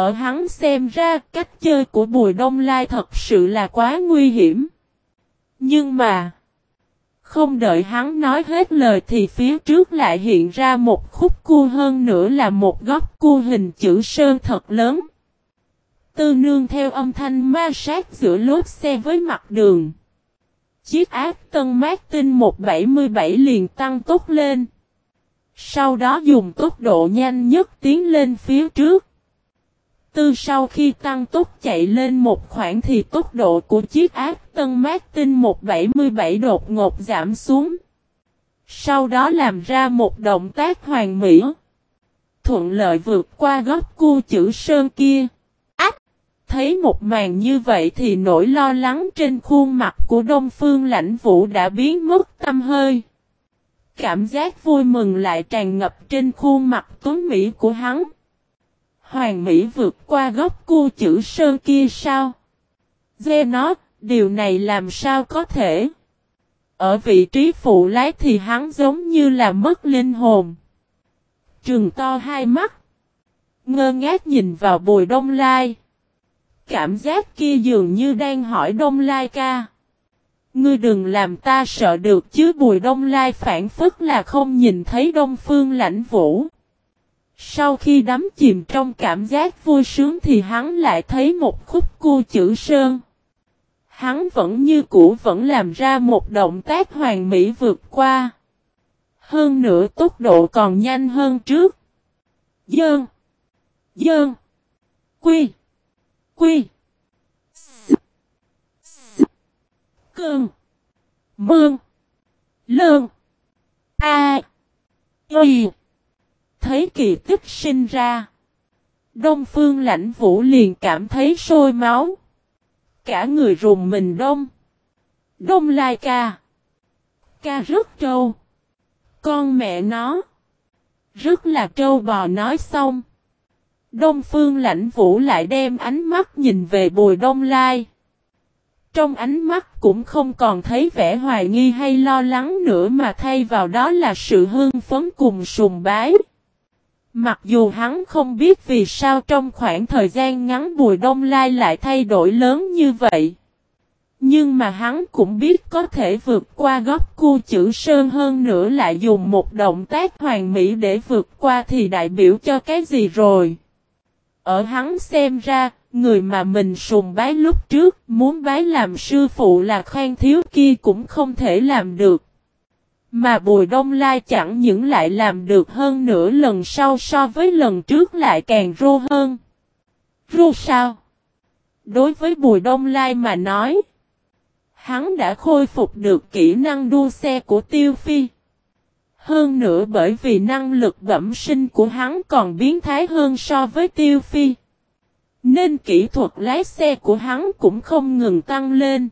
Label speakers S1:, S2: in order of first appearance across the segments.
S1: Ở hắn xem ra cách chơi của Bùi Đông Lai thật sự là quá nguy hiểm. Nhưng mà, không đợi hắn nói hết lời thì phía trước lại hiện ra một khúc cua hơn nữa là một góc cua hình chữ sơn thật lớn. Tư nương theo âm thanh ma sát giữa lốp xe với mặt đường. Chiếc ác tân mát tinh 177 liền tăng tốc lên. Sau đó dùng tốc độ nhanh nhất tiến lên phía trước. Từ sau khi tăng tốc chạy lên một khoảng thì tốc độ của chiếc ác tân Martin tinh 177 đột ngột giảm xuống. Sau đó làm ra một động tác hoàn mỹ. Thuận lợi vượt qua góc cua chữ sơn kia. Ách! Thấy một màn như vậy thì nỗi lo lắng trên khuôn mặt của Đông Phương lãnh vũ đã biến mất tâm hơi. Cảm giác vui mừng lại tràn ngập trên khuôn mặt tuấn Mỹ của hắn. Hoàng Mỹ vượt qua góc cu chữ sơn kia sao? Dê nó, điều này làm sao có thể? Ở vị trí phụ lái thì hắn giống như là mất linh hồn. Trường to hai mắt. Ngơ ngác nhìn vào bùi đông lai. Cảm giác kia dường như đang hỏi đông lai ca. Ngươi đừng làm ta sợ được chứ bùi đông lai phản phức là không nhìn thấy đông phương lãnh vũ. Sau khi đắm chìm trong cảm giác vui sướng thì hắn lại thấy một khúc cua chữ sơn. Hắn vẫn như cũ vẫn làm ra một động tác hoàn mỹ vượt qua. Hơn nữa tốc độ còn nhanh hơn trước. Dơn. Dơn. Quy. Quy. S. S. Cơn. Mương. Lơn. A. Y. Thấy kỳ tích sinh ra. Đông phương lãnh vũ liền cảm thấy sôi máu. Cả người rùng mình đông. Đông lai ca. Ca rất trâu. Con mẹ nó. Rất là trâu bò nói xong. Đông phương lãnh vũ lại đem ánh mắt nhìn về bùi đông lai. Trong ánh mắt cũng không còn thấy vẻ hoài nghi hay lo lắng nữa mà thay vào đó là sự hưng phấn cùng sùng bái. Mặc dù hắn không biết vì sao trong khoảng thời gian ngắn Bùi Đông Lai lại thay đổi lớn như vậy. Nhưng mà hắn cũng biết có thể vượt qua góc cu chữ sơn hơn nữa lại dùng một động tác hoàn mỹ để vượt qua thì đại biểu cho cái gì rồi. Ở hắn xem ra, người mà mình sùng bái lúc trước muốn bái làm sư phụ là khoan thiếu kia cũng không thể làm được. Mà Bùi Đông Lai chẳng những lại làm được hơn nửa lần sau so với lần trước lại càng rô hơn. Rô sao? Đối với Bùi Đông Lai mà nói, hắn đã khôi phục được kỹ năng đua xe của Tiêu Phi. Hơn nữa bởi vì năng lực bẩm sinh của hắn còn biến thái hơn so với Tiêu Phi. Nên kỹ thuật lái xe của hắn cũng không ngừng tăng lên.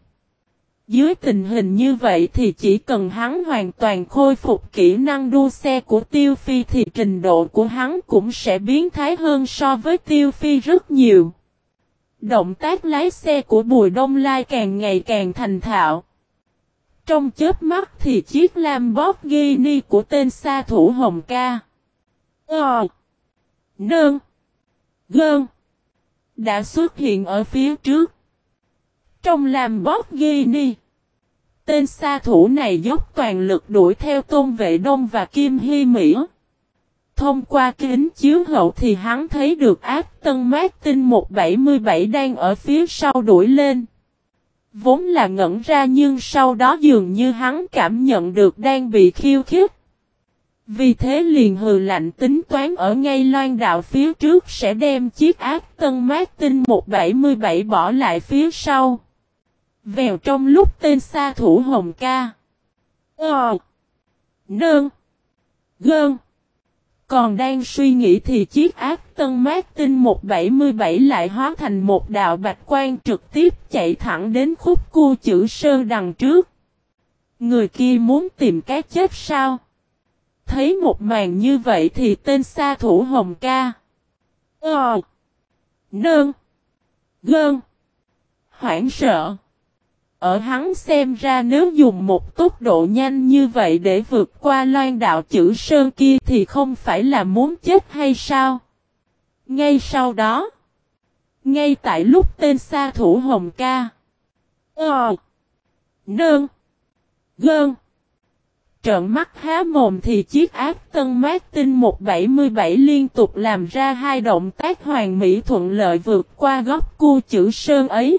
S1: Dưới tình hình như vậy thì chỉ cần hắn hoàn toàn khôi phục kỹ năng đua xe của Tiêu Phi thì trình độ của hắn cũng sẽ biến thái hơn so với Tiêu Phi rất nhiều. Động tác lái xe của Bùi Đông Lai càng ngày càng thành thạo. Trong chớp mắt thì chiếc Lamborghini của tên sa thủ Hồng Ca. Ờ. Nơn. Gơn. Đã xuất hiện ở phía trước. Trong làm bóp ghi ni. Tên xa thủ này dốc toàn lực đuổi theo Tôn Vệ Đông và Kim Hy Mỹ. Thông qua kính chiếu hậu thì hắn thấy được ác tân mát tinh 177 đang ở phía sau đuổi lên. Vốn là ngẩn ra nhưng sau đó dường như hắn cảm nhận được đang bị khiêu khích. Vì thế liền hừ lạnh tính toán ở ngay loan đạo phía trước sẽ đem chiếc ác tân mát tinh 177 bỏ lại phía sau. Vèo trong lúc tên xa thủ hồng ca. Ờ. Nơn. Gơn. Còn đang suy nghĩ thì chiếc ác tân mát tinh 177 lại hóa thành một đạo bạch quan trực tiếp chạy thẳng đến khúc cua chữ sơn đằng trước. Người kia muốn tìm cái chết sao? Thấy một màn như vậy thì tên xa thủ hồng ca. Ờ. Nơn. Gơn. Hoảng sợ. Ở hắn xem ra nếu dùng một tốc độ nhanh như vậy để vượt qua loan đạo chữ sơn kia thì không phải là muốn chết hay sao? Ngay sau đó, Ngay tại lúc tên xa thủ Hồng Ca. Ờ. Nương. Gơn. Trợn mắt há mồm thì chiếc ác tân Martin 177 liên tục làm ra hai động tác hoàn mỹ thuận lợi vượt qua góc cu chữ sơn ấy.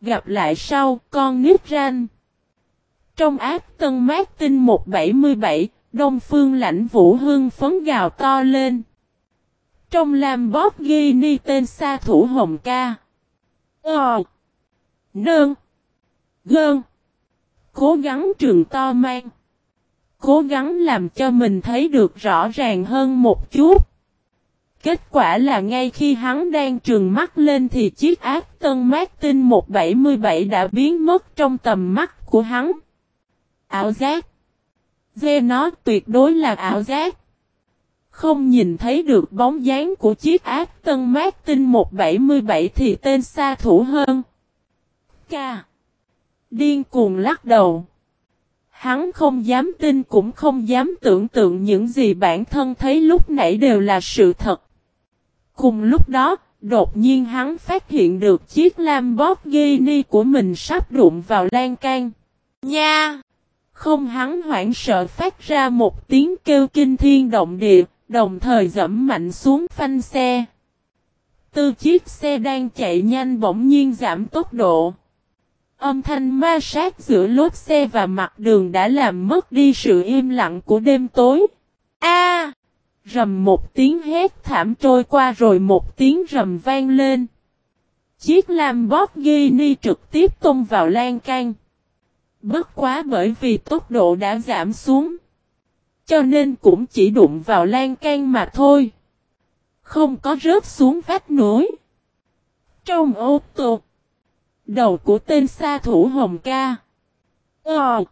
S1: Gặp lại sau, con nít ranh. Trong ác tân Martin 177, Đông Phương lãnh vũ hương phấn gào to lên. Trong làm bóp ghi ni tên sa thủ hồng ca. Ờ. Nương. Gơn. Cố gắng trường to mang. Cố gắng làm cho mình thấy được rõ ràng hơn một chút. Kết quả là ngay khi hắn đang trường mắt lên thì chiếc ác tân Martin 177 đã biến mất trong tầm mắt của hắn. Ảo giác. Dê nó tuyệt đối là ảo giác. Không nhìn thấy được bóng dáng của chiếc ác tân Martin 177 thì tên xa thủ hơn. Ca. Điên cuồng lắc đầu. Hắn không dám tin cũng không dám tưởng tượng những gì bản thân thấy lúc nãy đều là sự thật. Cùng lúc đó, đột nhiên hắn phát hiện được chiếc Lamborghini của mình sắp đụng vào lan can. Nha! Không hắn hoảng sợ phát ra một tiếng kêu kinh thiên động địa, đồng thời dẫm mạnh xuống phanh xe. Từ chiếc xe đang chạy nhanh bỗng nhiên giảm tốc độ. Âm thanh ma sát giữa lốp xe và mặt đường đã làm mất đi sự im lặng của đêm tối. A! Rầm một tiếng hét thảm trôi qua rồi một tiếng rầm vang lên. Chiếc Lamborghini trực tiếp tung vào lan can. Bất quá bởi vì tốc độ đã giảm xuống. Cho nên cũng chỉ đụng vào lan can mà thôi. Không có rớt xuống vách núi. Trong ô tô. Đầu của tên sa thủ Hồng Ca. Ờ.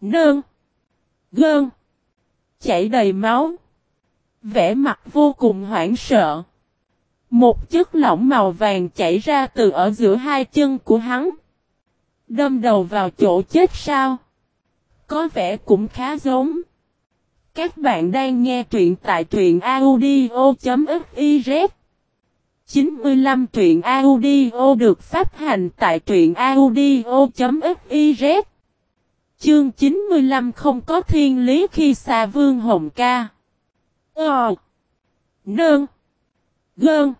S1: Nơn. Gơn. Chảy đầy máu vẻ mặt vô cùng hoảng sợ. Một chất lỏng màu vàng chảy ra từ ở giữa hai chân của hắn. Đâm đầu vào chỗ chết sao? Có vẻ cũng khá giống. Các bạn đang nghe truyện tại truyện audio.fiz 95 truyện audio được phát hành tại truyện audio.fiz Chương 95 không có thiên lý khi xa vương hồng ca. Ờ. Nơn. Gơn.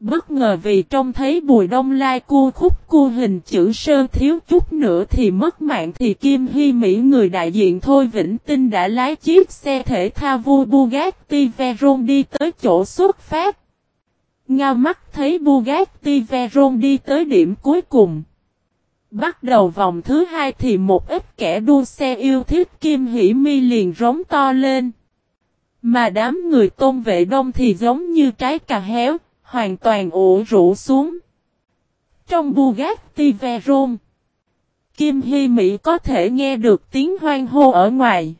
S1: Bất ngờ vì trông thấy bùi đông lai cu khúc cu hình chữ sơn thiếu chút nữa thì mất mạng thì Kim Hy Mỹ người đại diện Thôi Vĩnh Tinh đã lái chiếc xe thể thao vui Bugatti Veyron đi tới chỗ xuất phát. Ngao mắt thấy Bugatti Veyron đi tới điểm cuối cùng. Bắt đầu vòng thứ hai thì một ít kẻ đua xe yêu thích Kim Hỷ Mi liền rống to lên. Mà đám người tôn vệ đông thì giống như trái cà héo, hoàn toàn ủ rũ xuống. Trong Bugatti Veyron, Kim Hy Mỹ có thể nghe được tiếng hoang hô ở ngoài.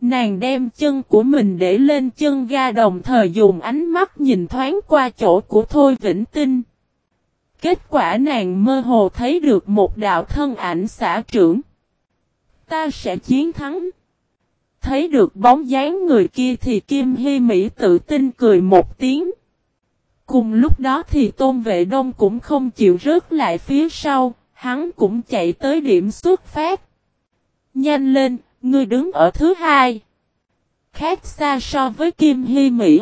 S1: Nàng đem chân của mình để lên chân ga đồng thời dùng ánh mắt nhìn thoáng qua chỗ của Thôi Vĩnh Tinh. Kết quả nàng mơ hồ thấy được một đạo thân ảnh xã trưởng. Ta sẽ chiến thắng. Thấy được bóng dáng người kia thì Kim Hy Mỹ tự tin cười một tiếng. Cùng lúc đó thì Tôn Vệ Đông cũng không chịu rớt lại phía sau, hắn cũng chạy tới điểm xuất phát. Nhanh lên, ngươi đứng ở thứ hai. Khác xa so với Kim Hy Mỹ.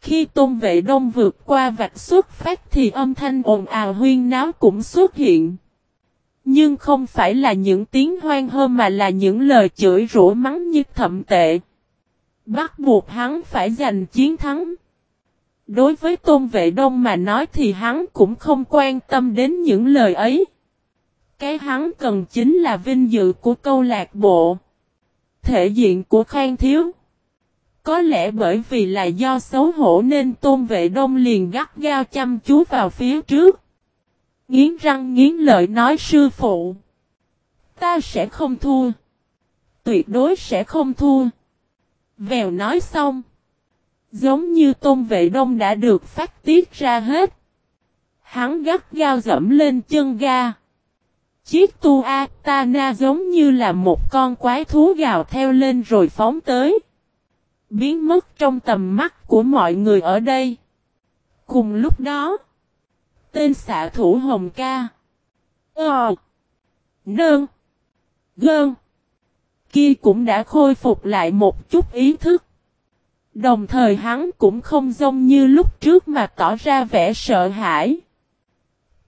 S1: Khi Tôn Vệ Đông vượt qua vạch xuất phát thì âm thanh ồn ào huyên náo cũng xuất hiện. Nhưng không phải là những tiếng hoang hơ mà là những lời chửi rủa mắng như thậm tệ. Bắt buộc hắn phải giành chiến thắng. Đối với Tôn Vệ Đông mà nói thì hắn cũng không quan tâm đến những lời ấy. Cái hắn cần chính là vinh dự của câu lạc bộ. Thể diện của Khang Thiếu. Có lẽ bởi vì là do xấu hổ nên Tôn Vệ Đông liền gắt gao chăm chú vào phía trước. Nghiến răng nghiến lợi nói sư phụ. Ta sẽ không thua. Tuyệt đối sẽ không thua. Vèo nói xong. Giống như tôn vệ đông đã được phát tiết ra hết. Hắn gắt gao dẫm lên chân ga. Chiếc tu Atana giống như là một con quái thú gào theo lên rồi phóng tới. Biến mất trong tầm mắt của mọi người ở đây. Cùng lúc đó, tên xạ thủ Hồng Ca, Ờ, Nơn, Gơn, kia cũng đã khôi phục lại một chút ý thức. Đồng thời hắn cũng không giống như lúc trước mà tỏ ra vẻ sợ hãi.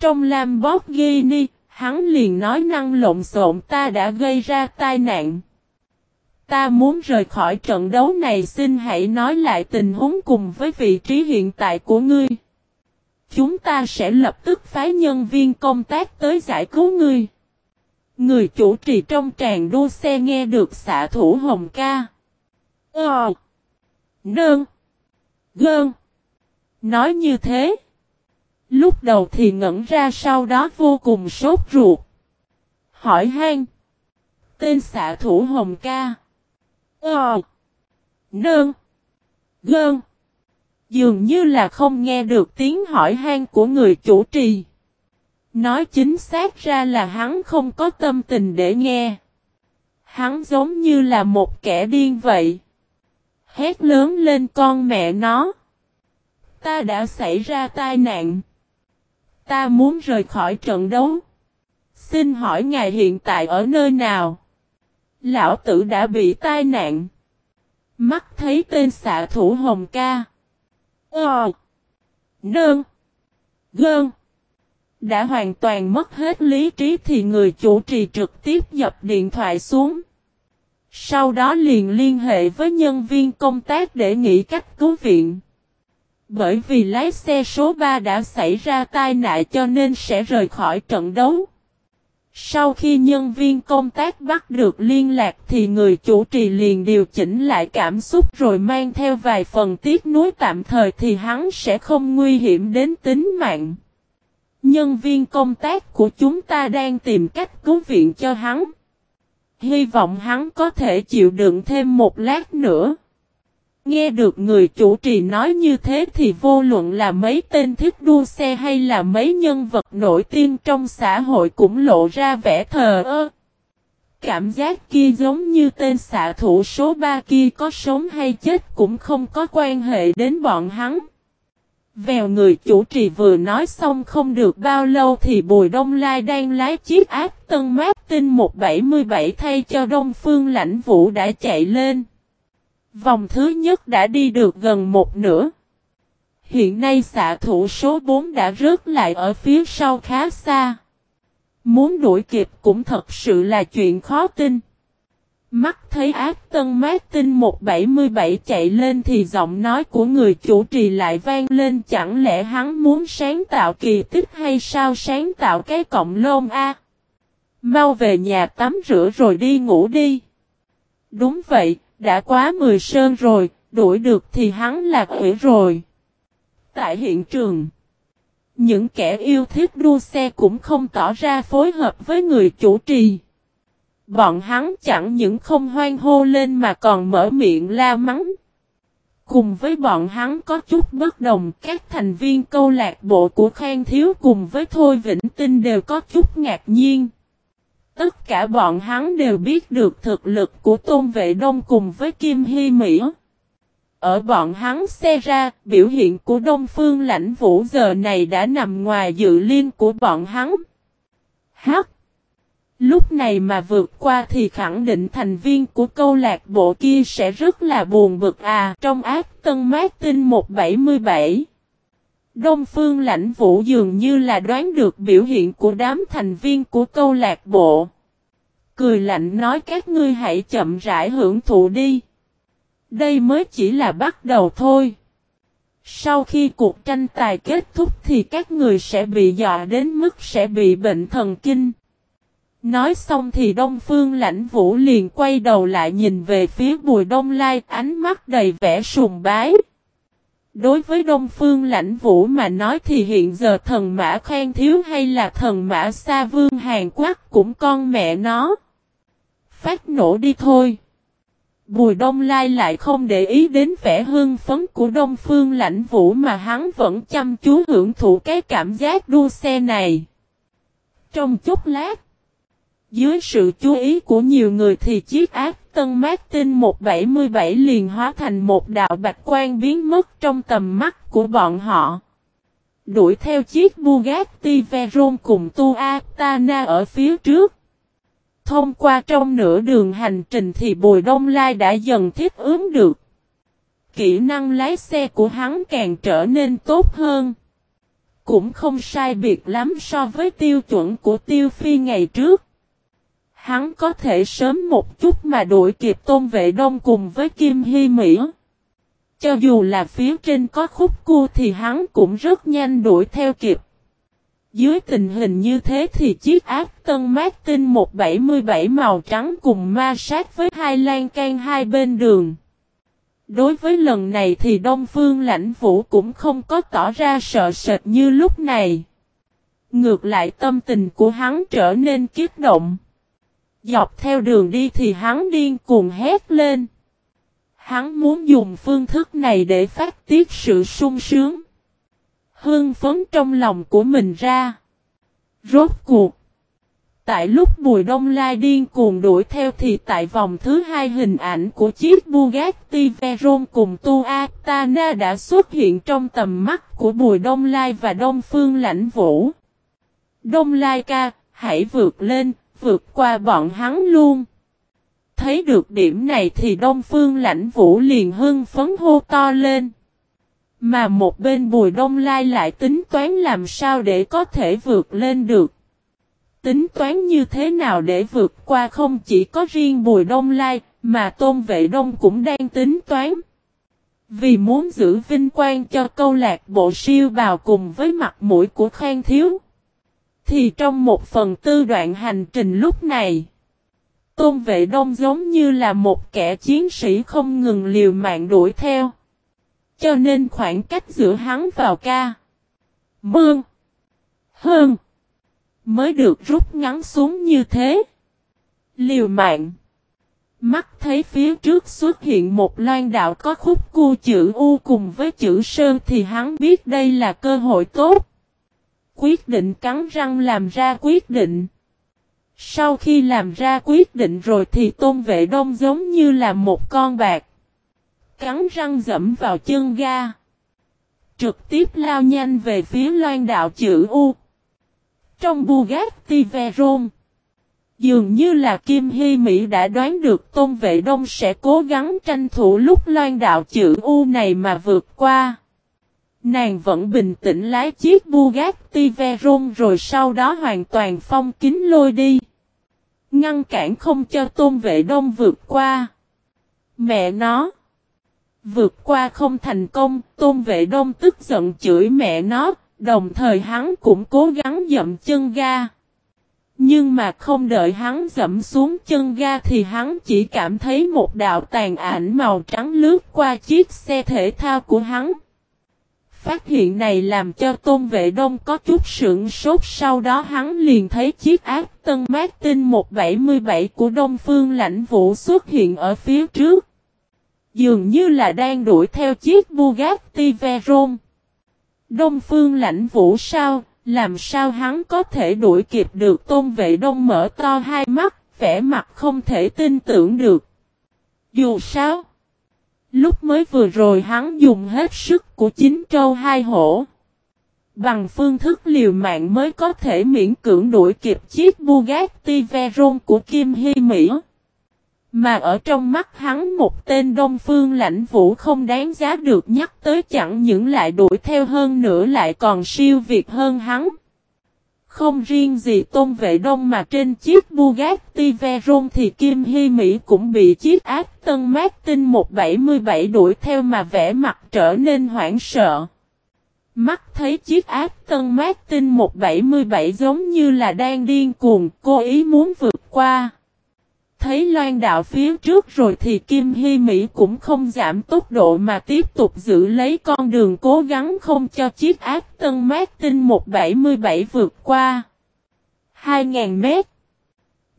S1: Trong Lamborghini, hắn liền nói năng lộn xộn ta đã gây ra tai nạn. Ta muốn rời khỏi trận đấu này xin hãy nói lại tình huống cùng với vị trí hiện tại của ngươi. Chúng ta sẽ lập tức phái nhân viên công tác tới giải cứu ngươi. Người chủ trì trong tràng đua xe nghe được xạ thủ Hồng ca. Ờ. Nơn. Gơn. Nói như thế. Lúc đầu thì ngẩn ra sau đó vô cùng sốt ruột. Hỏi han. Tên xạ thủ Hồng ca. Ờ. Nương. Gơn. Dường như là không nghe được tiếng hỏi han của người chủ trì. Nói chính xác ra là hắn không có tâm tình để nghe. Hắn giống như là một kẻ điên vậy. Hét lớn lên con mẹ nó. Ta đã xảy ra tai nạn. Ta muốn rời khỏi trận đấu. Xin hỏi ngài hiện tại ở nơi nào? Lão tử đã bị tai nạn. Mắt thấy tên xạ thủ Hồng Ca. Ờ. Nơn. Gơn. Đã hoàn toàn mất hết lý trí thì người chủ trì trực tiếp dập điện thoại xuống. Sau đó liền liên hệ với nhân viên công tác để nghĩ cách cứu viện. Bởi vì lái xe số 3 đã xảy ra tai nạn cho nên sẽ rời khỏi trận đấu. Sau khi nhân viên công tác bắt được liên lạc thì người chủ trì liền điều chỉnh lại cảm xúc rồi mang theo vài phần tiếc nuối tạm thời thì hắn sẽ không nguy hiểm đến tính mạng. Nhân viên công tác của chúng ta đang tìm cách cứu viện cho hắn. Hy vọng hắn có thể chịu đựng thêm một lát nữa. Nghe được người chủ trì nói như thế thì vô luận là mấy tên thích đua xe hay là mấy nhân vật nổi tiếng trong xã hội cũng lộ ra vẻ thờ ơ. Cảm giác kia giống như tên xạ thủ số 3 kia có sống hay chết cũng không có quan hệ đến bọn hắn. Vèo người chủ trì vừa nói xong không được bao lâu thì Bùi Đông Lai đang lái chiếc áp tân Martin 177 thay cho Đông Phương Lãnh Vũ đã chạy lên. Vòng thứ nhất đã đi được gần một nửa. Hiện nay xạ thủ số 4 đã rớt lại ở phía sau khá xa. Muốn đuổi kịp cũng thật sự là chuyện khó tin. Mắt thấy ác tân Martin 177 chạy lên thì giọng nói của người chủ trì lại vang lên chẳng lẽ hắn muốn sáng tạo kỳ tích hay sao sáng tạo cái cọng lôn A. Mau về nhà tắm rửa rồi đi ngủ đi. Đúng vậy, đã quá mười sơn rồi, đuổi được thì hắn là quỷ rồi. Tại hiện trường, những kẻ yêu thích đua xe cũng không tỏ ra phối hợp với người chủ trì. Bọn hắn chẳng những không hoan hô lên mà còn mở miệng la mắng. Cùng với bọn hắn có chút bất đồng, các thành viên câu lạc bộ của Khang Thiếu cùng với Thôi Vĩnh Tinh đều có chút ngạc nhiên. Tất cả bọn hắn đều biết được thực lực của Tôn Vệ Đông cùng với Kim Hy Mỹ. Ở bọn hắn xe ra, biểu hiện của Đông Phương Lãnh Vũ giờ này đã nằm ngoài dự liên của bọn hắn. Hắc! Lúc này mà vượt qua thì khẳng định thành viên của câu lạc bộ kia sẽ rất là buồn bực à trong ác tân mát tinh 177. Đông Phương Lãnh Vũ dường như là đoán được biểu hiện của đám thành viên của câu lạc bộ. Cười lạnh nói, các ngươi hãy chậm rãi hưởng thụ đi. Đây mới chỉ là bắt đầu thôi. Sau khi cuộc tranh tài kết thúc thì các người sẽ bị dọa đến mức sẽ bị bệnh thần kinh. Nói xong thì Đông Phương Lãnh Vũ liền quay đầu lại nhìn về phía Bùi Đông Lai, ánh mắt đầy vẻ sùng bái. Đối với Đông Phương Lãnh Vũ mà nói thì hiện giờ thần mã khen thiếu hay là thần mã Sa vương Hàn Quốc cũng con mẹ nó. Phát nổ đi thôi. Bùi Đông Lai lại không để ý đến vẻ hưng phấn của Đông Phương Lãnh Vũ mà hắn vẫn chăm chú hưởng thụ cái cảm giác đua xe này. Trong chút lát, dưới sự chú ý của nhiều người thì chiếc ác tân Martin 177 liền hóa thành một đạo bạch quan biến mất trong tầm mắt của bọn họ. Đuổi theo chiếc Bugatti Veyron cùng Tuatana ở phía trước. Thông qua trong nửa đường hành trình thì Bùi Đông Lai đã dần thiết ứng được. Kỹ năng lái xe của hắn càng trở nên tốt hơn. Cũng không sai biệt lắm so với tiêu chuẩn của tiêu phi ngày trước. Hắn có thể sớm một chút mà đuổi kịp tôn vệ đông cùng với Kim Hy Mỹ. Cho dù là phía trên có khúc cua thì hắn cũng rất nhanh đuổi theo kịp. Dưới tình hình như thế thì chiếc áp tân Martin 177 màu trắng cùng ma sát với hai lan can hai bên đường. Đối với lần này thì Đông Phương lãnh vũ cũng không có tỏ ra sợ sệt như lúc này. Ngược lại tâm tình của hắn trở nên kiếp động. Dọc theo đường đi thì hắn điên cuồng hét lên. Hắn muốn dùng phương thức này để phát tiết sự sung sướng. Hương phấn trong lòng của mình ra. Rốt cuộc. Tại lúc Bùi Đông Lai điên cuồng đuổi theo thì tại vòng thứ hai hình ảnh của chiếc Bugatti Veyron cùng Tuatana đã xuất hiện trong tầm mắt của Bùi Đông Lai và Đông Phương Lãnh Vũ. Đông Lai ca, hãy vượt lên, vượt qua bọn hắn luôn. Thấy được điểm này thì Đông Phương Lãnh Vũ liền hưng phấn hô to lên. Mà một bên Bùi Đông Lai lại tính toán làm sao để có thể vượt lên được. Tính toán như thế nào để vượt qua không chỉ có riêng Bùi Đông Lai, mà Tôn Vệ Đông cũng đang tính toán. Vì muốn giữ vinh quang cho câu lạc bộ siêu bào cùng với mặt mũi của Khang Thiếu. Thì trong một phần tư đoạn hành trình lúc này, Tôn Vệ Đông giống như là một kẻ chiến sĩ không ngừng liều mạng đuổi theo. Cho nên khoảng cách giữa hắn vào ca. Mương. Hơn mới được rút ngắn xuống như thế. Liều mạng. Mắt thấy phía trước xuất hiện một loan đạo có khúc cu chữ U cùng với chữ Sơn thì hắn biết đây là cơ hội tốt. Quyết định cắn răng làm ra quyết định. Sau khi làm ra quyết định rồi thì tôn vệ đông giống như là một con bạc. Cắn răng dẫm vào chân ga. Trực tiếp lao nhanh về phía loan đạo chữ U. Trong Bugatti Veyron, dường như là Kim Hy Mỹ đã đoán được Tôn Vệ Đông sẽ cố gắng tranh thủ lúc loan đạo chữ U này mà vượt qua. Nàng vẫn bình tĩnh lái chiếc Bugatti Veyron rồi sau đó hoàn toàn phong kính lôi đi. Ngăn cản không cho Tôn Vệ Đông vượt qua. Mẹ nó. Vượt qua không thành công, Tôn Vệ Đông tức giận chửi mẹ nó, Đồng thời hắn cũng cố gắng dậm chân ga. Nhưng mà không đợi hắn dậm xuống chân ga thì hắn chỉ cảm thấy một đạo tàn ảnh màu trắng lướt qua chiếc xe thể thao của hắn. Phát hiện này làm cho Tôn Vệ Đông có chút sững sốt sau đó hắn liền thấy chiếc ác tân Martin 177 của Đông Phương Lãnh Vũ xuất hiện ở phía trước. Dường như là đang đuổi theo chiếc Bugatti Veyron. Đông phương lãnh vũ sao, làm sao hắn có thể đuổi kịp được tôn vệ đông mở to hai mắt, vẻ mặt không thể tin tưởng được. Dù sao, lúc mới vừa rồi hắn dùng hết sức của chính trâu hai hổ. Bằng phương thức liều mạng mới có thể miễn cưỡng đuổi kịp chiếc Bugatti Veyron của Kim Hy Mỹ. Mà ở trong mắt hắn một tên đông phương lãnh vũ không đáng giá được nhắc tới chẳng những lại đuổi theo hơn nữa lại còn siêu việt hơn hắn. Không riêng gì tôn vệ đông mà trên chiếc Bugatti Veyron thì Kim Hy Mỹ cũng bị chiếc ác tân Martin 177 đuổi theo mà vẻ mặt trở nên hoảng sợ. Mắt thấy chiếc ác tân Martin 177 giống như là đang điên cuồng, cố ý muốn vượt qua. Thấy loan đạo phía trước rồi thì Kim Hy Mỹ cũng không giảm tốc độ mà tiếp tục giữ lấy con đường cố gắng không cho chiếc ác tân Martin 177 vượt qua. 2.000 mét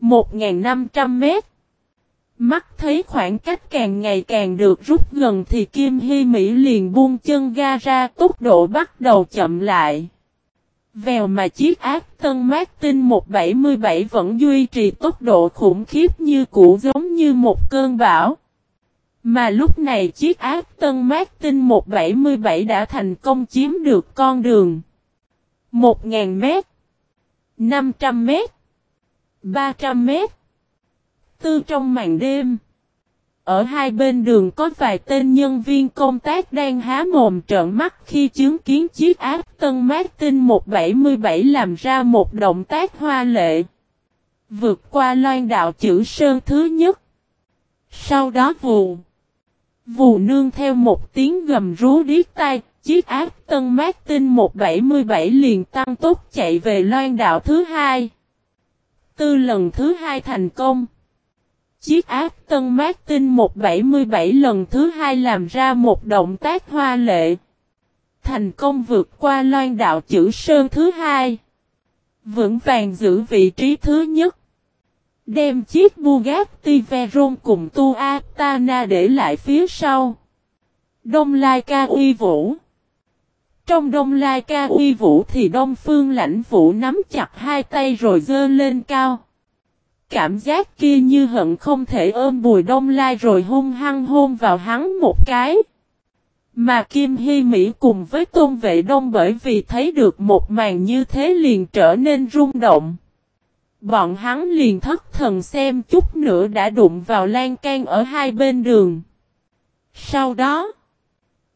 S1: 1.500 mét Mắt thấy khoảng cách càng ngày càng được rút gần thì Kim Hy Mỹ liền buông chân ga ra, tốc độ bắt đầu chậm lại. Vèo mà chiếc ác tân Martin 177 vẫn duy trì tốc độ khủng khiếp như cũ giống như một cơn bão. Mà lúc này chiếc ác tân Martin 177 đã thành công chiếm được con đường. 1.000m 500m 300m Tư trong màn đêm. Ở hai bên đường có vài tên nhân viên công tác đang há mồm trợn mắt khi chứng kiến chiếc áp tân Martin 177 làm ra một động tác hoa lệ. Vượt qua loan đạo chữ sơn thứ nhất. Sau đó vù. Vù nương theo một tiếng gầm rú điếc tai, chiếc áp tân Martin 177 liền tăng tốc chạy về loan đạo thứ hai. Tư lần thứ hai thành công. Chiếc áp tân Martin 177 lần thứ hai làm ra một động tác hoa lệ. Thành công vượt qua loan đạo chữ sơn thứ hai. Vững vàng giữ vị trí thứ nhất. Đem chiếc Bugatti Veyron cùng Tu Atana để lại phía sau. Đông Lai ca uy vũ. Trong Đông Lai ca uy vũ thì Đông Phương lãnh vũ nắm chặt hai tay rồi dơ lên cao. Cảm giác kia như hận không thể ôm bùi Đông Lai rồi hung hăng hôn vào hắn một cái. Mà Kim Hy Mỹ cùng với Tôn Vệ Đông bởi vì thấy được một màn như thế liền trở nên rung động. Bọn hắn liền thất thần xem chút nữa đã đụng vào lan can ở hai bên đường. Sau đó,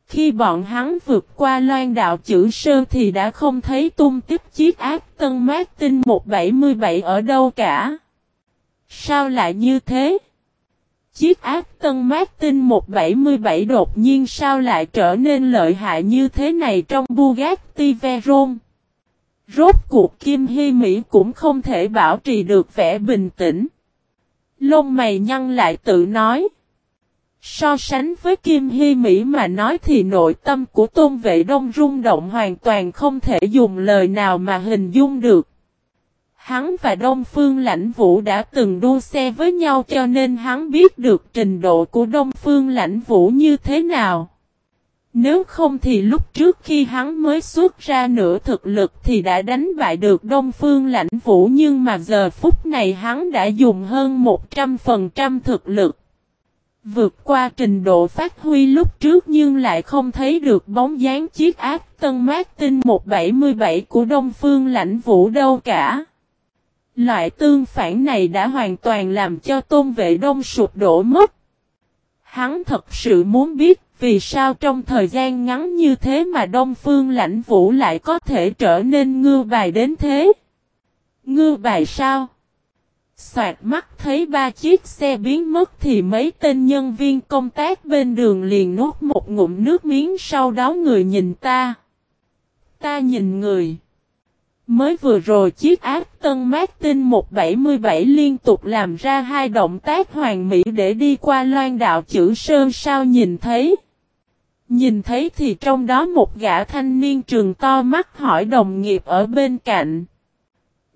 S1: khi bọn hắn vượt qua loan đạo chữ sơn thì đã không thấy tung tích chiếc ác tân mát tinh 177 ở đâu cả. Sao lại như thế? Chiếc ác tân Martin 177 đột nhiên sao lại trở nên lợi hại như thế này trong Bugatti Veyron? Rốt cuộc Kim Hy Mỹ cũng không thể bảo trì được vẻ bình tĩnh. Lông mày nhăn lại tự nói. So sánh với Kim Hy Mỹ mà nói thì nội tâm của Tôn Vệ Đông rung động hoàn toàn không thể dùng lời nào mà hình dung được. Hắn và Đông Phương Lãnh Vũ đã từng đua xe với nhau cho nên hắn biết được trình độ của Đông Phương Lãnh Vũ như thế nào. Nếu không thì lúc trước khi hắn mới xuất ra nửa thực lực thì đã đánh bại được Đông Phương Lãnh Vũ nhưng mà giờ phút này hắn đã dùng hơn 100% thực lực. Vượt qua trình độ phát huy lúc trước nhưng lại không thấy được bóng dáng chiếc ác tân mát tinh 177 của Đông Phương Lãnh Vũ đâu cả. Loại tương phản này đã hoàn toàn làm cho tôn vệ đông sụp đổ mất. Hắn thật sự muốn biết vì sao trong thời gian ngắn như thế mà Đông Phương Lãnh Vũ lại có thể trở nên ngư bài đến thế. Ngư bài sao? Xoạt mắt thấy ba chiếc xe biến mất thì mấy tên nhân viên công tác bên đường liền nuốt một ngụm nước miếng sau đó người nhìn ta. Ta nhìn người. Mới vừa rồi chiếc ác tân Martin 177 liên tục làm ra hai động tác hoàn mỹ để đi qua loan đạo chữ sơn sao nhìn thấy. Nhìn thấy thì trong đó một gã thanh niên trường to mắt hỏi đồng nghiệp ở bên cạnh.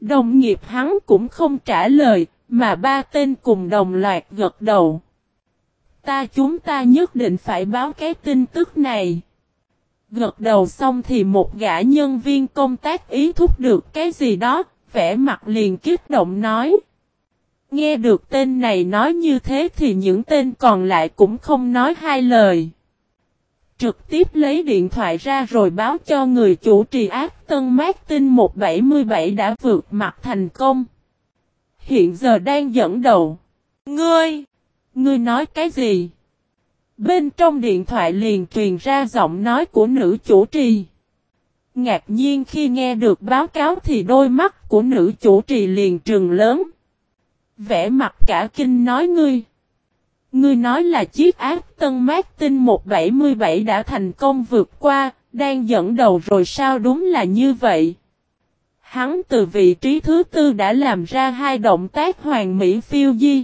S1: Đồng nghiệp hắn cũng không trả lời, mà ba tên cùng đồng loạt gật đầu. Ta chúng ta nhất định phải báo cái tin tức này. Gật đầu xong thì một gã nhân viên công tác ý thúc được cái gì đó, vẻ mặt liền kích động nói. Nghe được tên này nói như thế thì những tên còn lại cũng không nói hai lời. Trực tiếp lấy điện thoại ra rồi báo cho người chủ trì ác tân Martin 177 đã vượt mặt thành công. Hiện giờ đang dẫn đầu. Ngươi! Ngươi nói cái gì? Bên trong điện thoại liền truyền ra giọng nói của nữ chủ trì. Ngạc nhiên khi nghe được báo cáo thì đôi mắt của nữ chủ trì liền trừng lớn. Vẽ mặt cả kinh nói ngươi. Ngươi nói là chiếc ác tân Martin 177 đã thành công vượt qua, đang dẫn đầu rồi sao đúng là như vậy. Hắn từ vị trí thứ tư đã làm ra hai động tác hoàn mỹ phiêu di.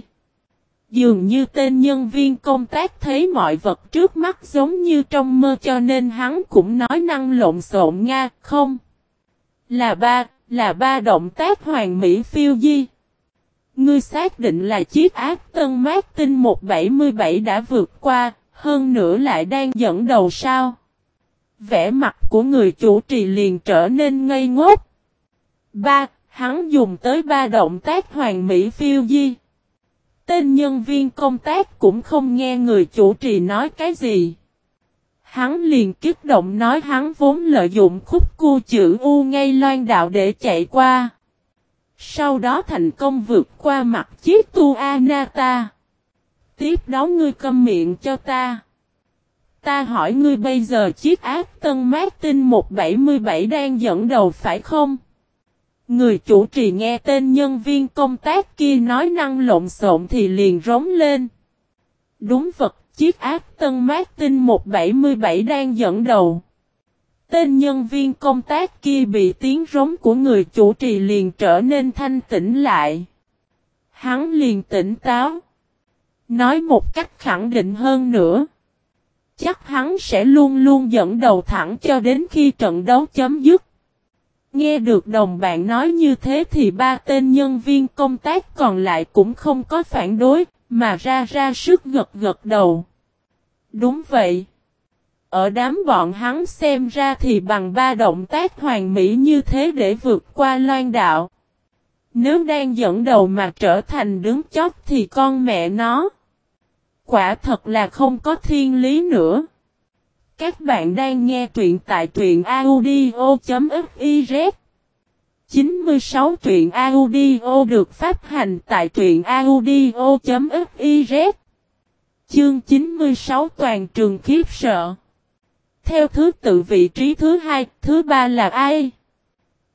S1: Dường như tên nhân viên công tác thấy mọi vật trước mắt giống như trong mơ cho nên hắn cũng nói năng lộn xộn Nga, không. Là ba, là ba động tác hoàng mỹ phiêu di. Ngươi xác định là chiếc ác tân Martin 177 đã vượt qua, hơn nữa lại đang dẫn đầu sao? vẻ mặt của người chủ trì liền trở nên ngây ngốc. Ba, hắn dùng tới ba động tác hoàng mỹ phiêu di. Tên nhân viên công tác cũng không nghe người chủ trì nói cái gì. hắn liền kích động nói hắn vốn lợi dụng khúc cu chữ U ngay loan đạo để chạy qua. Sau đó thành công vượt qua mặt chiếc tu Anata. Tiếp đó ngươi câm miệng cho ta. Ta hỏi ngươi bây giờ chiếc ác tân Martin 177 đang dẫn đầu phải không? Người chủ trì nghe tên nhân viên công tác kia nói năng lộn xộn thì liền rống lên. Đúng vật, chiếc ác tân Martin 177 đang dẫn đầu. Tên nhân viên công tác kia bị tiếng rống của người chủ trì liền trở nên thanh tĩnh lại. Hắn liền tỉnh táo. Nói một cách khẳng định hơn nữa. Chắc hắn sẽ luôn luôn dẫn đầu thẳng cho đến khi trận đấu chấm dứt. Nghe được đồng bạn nói như thế thì ba tên nhân viên công tác còn lại cũng không có phản đối, mà ra ra sức gật gật đầu. Đúng vậy. Ở đám bọn hắn xem ra thì bằng ba động tác hoàn mỹ như thế để vượt qua loan đạo. Nếu đang dẫn đầu mà trở thành đứng chót thì con mẹ nó. Quả thật là không có thiên lý nữa. Các bạn đang nghe truyện tại truyện audio.fiz 96 truyện audio được phát hành tại truyện audio.fiz Chương 96 toàn trường khiếp sợ Theo thứ tự vị trí thứ hai, thứ ba là ai?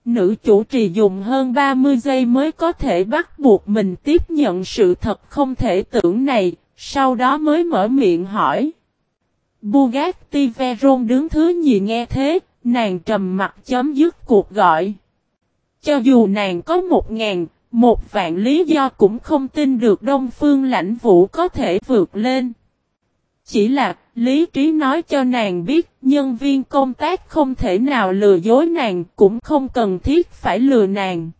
S1: Nữ chủ trì dùng hơn 30 giây mới có thể bắt buộc mình tiếp nhận sự thật không thể tưởng này, sau đó mới mở miệng hỏi. Bugatti Veyron đứng thứ nhì nghe thế, nàng trầm mặt chấm dứt cuộc gọi. Cho dù nàng có một ngàn, một vạn lý do cũng không tin được Đông Phương lãnh vũ có thể vượt lên. Chỉ là, lý trí nói cho nàng biết, nhân viên công tác không thể nào lừa dối nàng, cũng không cần thiết phải lừa nàng.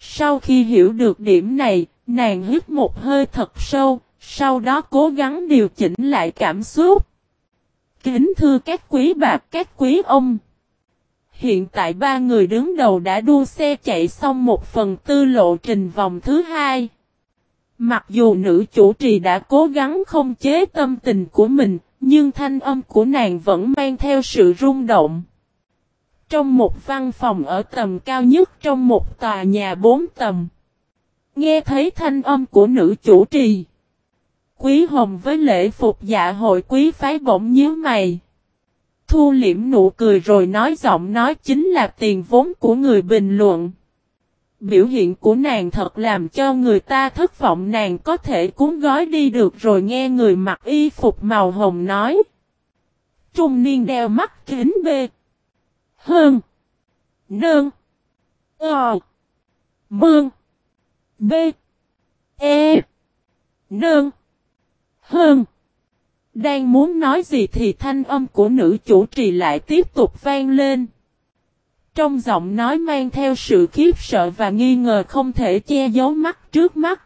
S1: Sau khi hiểu được điểm này, nàng hít một hơi thật sâu, sau đó cố gắng điều chỉnh lại cảm xúc. Kính thưa các quý bạc các quý ông. Hiện tại ba người đứng đầu đã đua xe chạy xong một phần tư lộ trình vòng thứ hai. Mặc dù nữ chủ trì đã cố gắng không chế tâm tình của mình, nhưng thanh âm của nàng vẫn mang theo sự rung động. Trong một văn phòng ở tầm cao nhất trong một tòa nhà bốn tầng. Nghe thấy thanh âm của nữ chủ trì. Quý hồng với lễ phục dạ hội quý phái bỗng nhíu mày. Thu liễm nụ cười rồi nói giọng nói chính là tiền vốn của người bình luận. Biểu hiện của nàng thật làm cho người ta thất vọng, nàng có thể cuốn gói đi được rồi nghe người mặc y phục màu hồng nói. Trung niên đeo mắt kính bê. Hơn. Nơn. Ờ. Mương. B. E. Nơn. Hơn. Đang muốn nói gì thì thanh âm của nữ chủ trì lại tiếp tục vang lên. Trong giọng nói mang theo sự khiếp sợ và nghi ngờ không thể che giấu mắt trước mắt.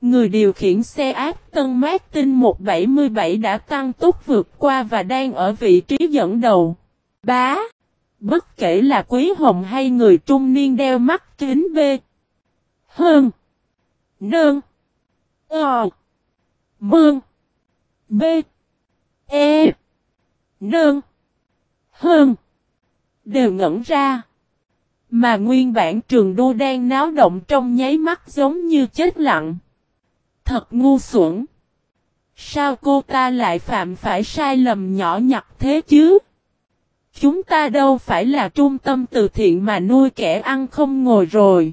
S1: Người điều khiển xe áp tân Martin 177 đã tăng tốc vượt qua và đang ở vị trí dẫn đầu. Bá! Bất kể là quý hồng hay người trung niên đeo mắt kính B. Hơn. Nơn. Ờ. Mương. B. E. Nương. Hơn. Đều ngẩn ra. Mà nguyên bản trường đô đang náo động trong nháy mắt giống như chết lặng. Thật ngu xuẩn. Sao cô ta lại phạm phải sai lầm nhỏ nhặt thế chứ? Chúng ta đâu phải là trung tâm từ thiện mà nuôi kẻ ăn không ngồi rồi.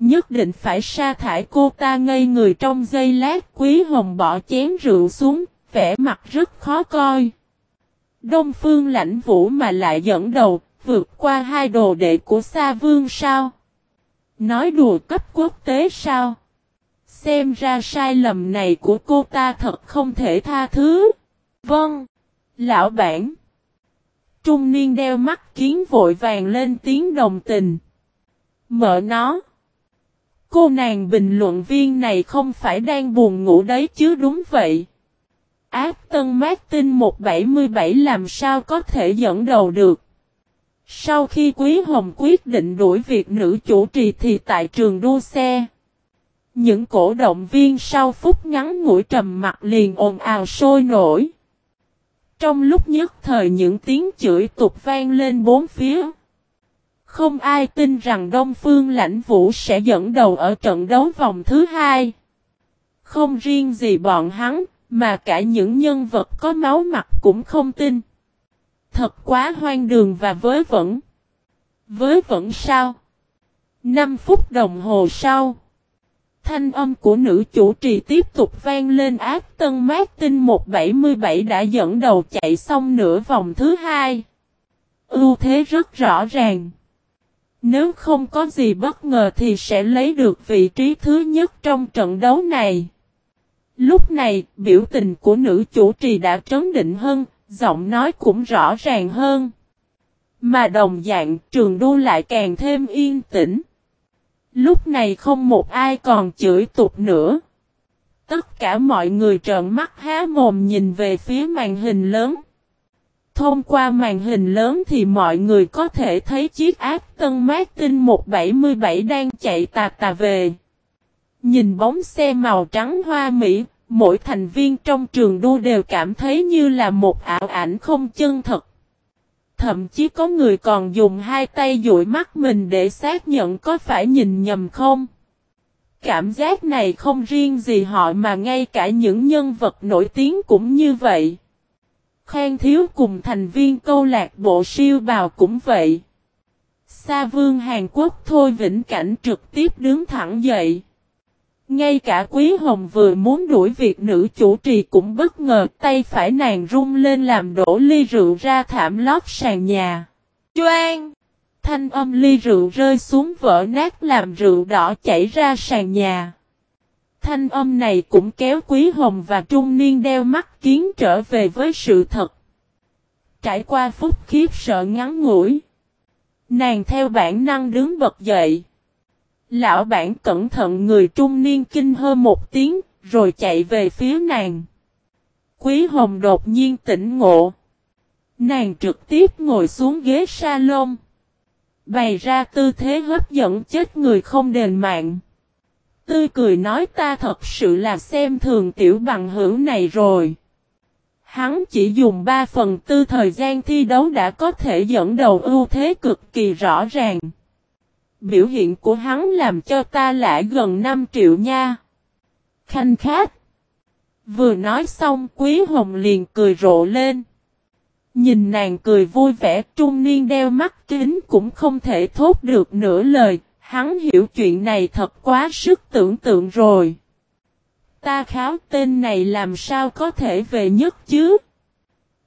S1: Nhất định phải sa thải cô ta ngây người trong giây lát quý hồng bỏ chén rượu xuống, vẻ mặt rất khó coi. Đông phương lãnh vũ mà lại dẫn đầu, vượt qua hai đồ đệ của Sa Vương sao? Nói đùa cấp quốc tế sao? Xem ra sai lầm này của cô ta thật không thể tha thứ. Vâng, lão bản. Trung niên đeo mắt kiến vội vàng lên tiếng đồng tình. Mở nó. Cô nàng bình luận viên này không phải đang buồn ngủ đấy chứ đúng vậy. Ác Tân Martin 177 làm sao có thể dẫn đầu được. Sau khi Quý Hồng quyết định đuổi việc nữ chủ trì thì tại trường đua xe. Những cổ động viên sau phút ngắn ngủi trầm mặt liền ồn ào sôi nổi. Trong lúc nhất thời những tiếng chửi tục vang lên bốn phía. Không ai tin rằng Đông Phương Lãnh Vũ sẽ dẫn đầu ở trận đấu vòng thứ hai. Không riêng gì bọn hắn, mà cả những nhân vật có máu mặt cũng không tin. Thật quá hoang đường và với vẩn. Với vẩn sao? 5 phút đồng hồ sau. Thanh âm của nữ chủ trì tiếp tục vang lên ác tân Martin 177 đã dẫn đầu chạy xong nửa vòng thứ hai. Ưu thế rất rõ ràng. Nếu không có gì bất ngờ thì sẽ lấy được vị trí thứ nhất trong trận đấu này. Lúc này, biểu tình của nữ chủ trì đã trấn định hơn, giọng nói cũng rõ ràng hơn. Mà đồng dạng trường đô lại càng thêm yên tĩnh. Lúc này không một ai còn chửi tục nữa. Tất cả mọi người trợn mắt há mồm nhìn về phía màn hình lớn. Thông qua màn hình lớn thì mọi người có thể thấy chiếc ác tân Martin 177 đang chạy tà tà về. Nhìn bóng xe màu trắng hoa mỹ, mỗi thành viên trong trường đua đều cảm thấy như là một ảo ảnh không chân thật. Thậm chí có người còn dùng hai tay dụi mắt mình để xác nhận có phải nhìn nhầm không. Cảm giác này không riêng gì họ mà ngay cả những nhân vật nổi tiếng cũng như vậy. Khang Thiếu cùng thành viên câu lạc bộ siêu bào cũng vậy. Sa vương Hàn Quốc Thôi Vĩnh Cảnh trực tiếp đứng thẳng dậy. Ngay cả Quý Hồng vừa muốn đuổi việc nữ chủ trì cũng bất ngờ, tay phải nàng rung lên làm đổ ly rượu ra thảm lót sàn nhà. Choang! Thanh âm ly rượu rơi xuống vỡ nát làm rượu đỏ chảy ra sàn nhà. Thanh âm này cũng kéo Quý Hồng và Trung Niên đeo mắt kiến trở về với sự thật. Trải qua phút khiếp sợ ngắn ngủi. Nàng theo bản năng đứng bật dậy. Lão bản cẩn thận người trung niên kinh hơn một tiếng, rồi chạy về phía nàng. Quý Hồng đột nhiên tỉnh ngộ. Nàng trực tiếp ngồi xuống ghế salon. Bày ra tư thế hấp dẫn chết người không đền mạng. Tươi cười nói ta thật sự là xem thường tiểu bằng hữu này rồi. Hắn chỉ dùng 3 phần tư thời gian thi đấu đã có thể dẫn đầu ưu thế cực kỳ rõ ràng. Biểu hiện của hắn làm cho ta lãi gần 5 triệu nha. Khanh khát. Vừa nói xong Quý Hồng liền cười rộ lên. Nhìn nàng cười vui vẻ, trung niên đeo mắt kính cũng không thể thốt được nửa lời. Hắn hiểu chuyện này thật quá sức tưởng tượng rồi. Ta kháo tên này làm sao có thể về nhất chứ?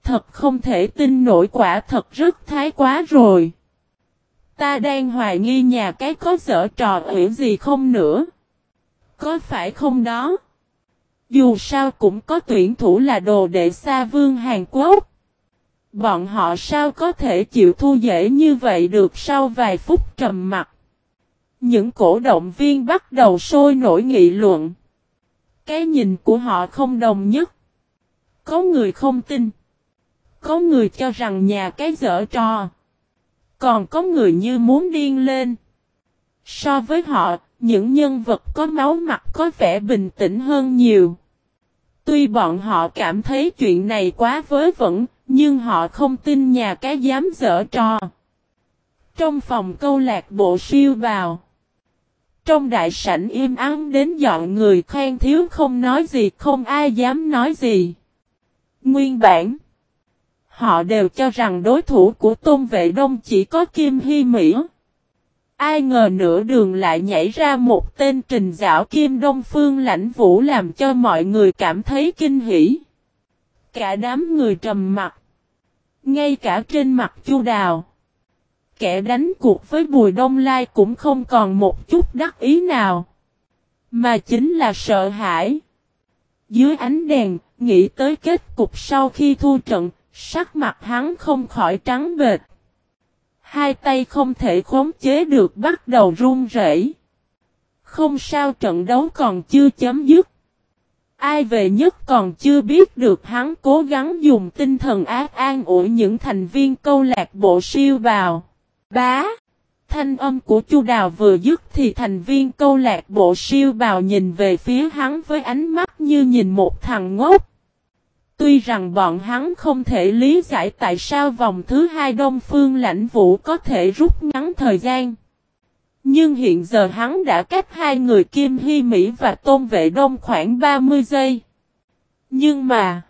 S1: Thật không thể tin nổi quả thật rất thái quá rồi. Ta đang hoài nghi nhà cái có dở trò ủy gì không nữa. Có phải không đó? Dù sao cũng có tuyển thủ là đồ đệ xa vương Hàn Quốc. Bọn họ sao có thể chịu thu dễ như vậy được sau vài phút trầm mặt. Những cổ động viên bắt đầu sôi nổi nghị luận. Cái nhìn của họ không đồng nhất. Có người không tin. Có người cho rằng nhà cái dở trò. Còn có người như muốn điên lên. So với họ, những nhân vật có máu mặt có vẻ bình tĩnh hơn nhiều. Tuy bọn họ cảm thấy chuyện này quá vớ vẩn, nhưng họ không tin nhà cái dám dở trò. Trong phòng câu lạc bộ siêu vào. Trong đại sảnh im ắng đến dọn người khen thiếu không nói gì, không ai dám nói gì. Nguyên bản. Họ đều cho rằng đối thủ của Tôn Vệ Đông chỉ có Kim Hy Mỹ. Ai ngờ nửa đường lại nhảy ra một tên trình dạo Kim Đông Phương lãnh vũ làm cho mọi người cảm thấy kinh hỉ. Cả đám người trầm mặt. Ngay cả trên mặt chu đào. Kẻ đánh cuộc với Bùi Đông Lai cũng không còn một chút đắc ý nào. Mà chính là sợ hãi. Dưới ánh đèn, nghĩ tới kết cục sau khi thu trận, Sắc mặt hắn không khỏi trắng bệt. Hai tay không thể khống chế được bắt đầu run rẩy. Không sao trận đấu còn chưa chấm dứt. Ai về nhất còn chưa biết được hắn cố gắng dùng tinh thần ác an ủi những thành viên câu lạc bộ siêu vào. Bá! Thanh âm của Chu Đào vừa dứt thì thành viên câu lạc bộ siêu bào nhìn về phía hắn với ánh mắt như nhìn một thằng ngốc. Tuy rằng bọn hắn không thể lý giải tại sao vòng thứ hai Đông Phương lãnh vũ có thể rút ngắn thời gian. Nhưng hiện giờ hắn đã cách hai người Kim Hy Mỹ và Tôn Vệ Đông khoảng 30 giây. Nhưng mà,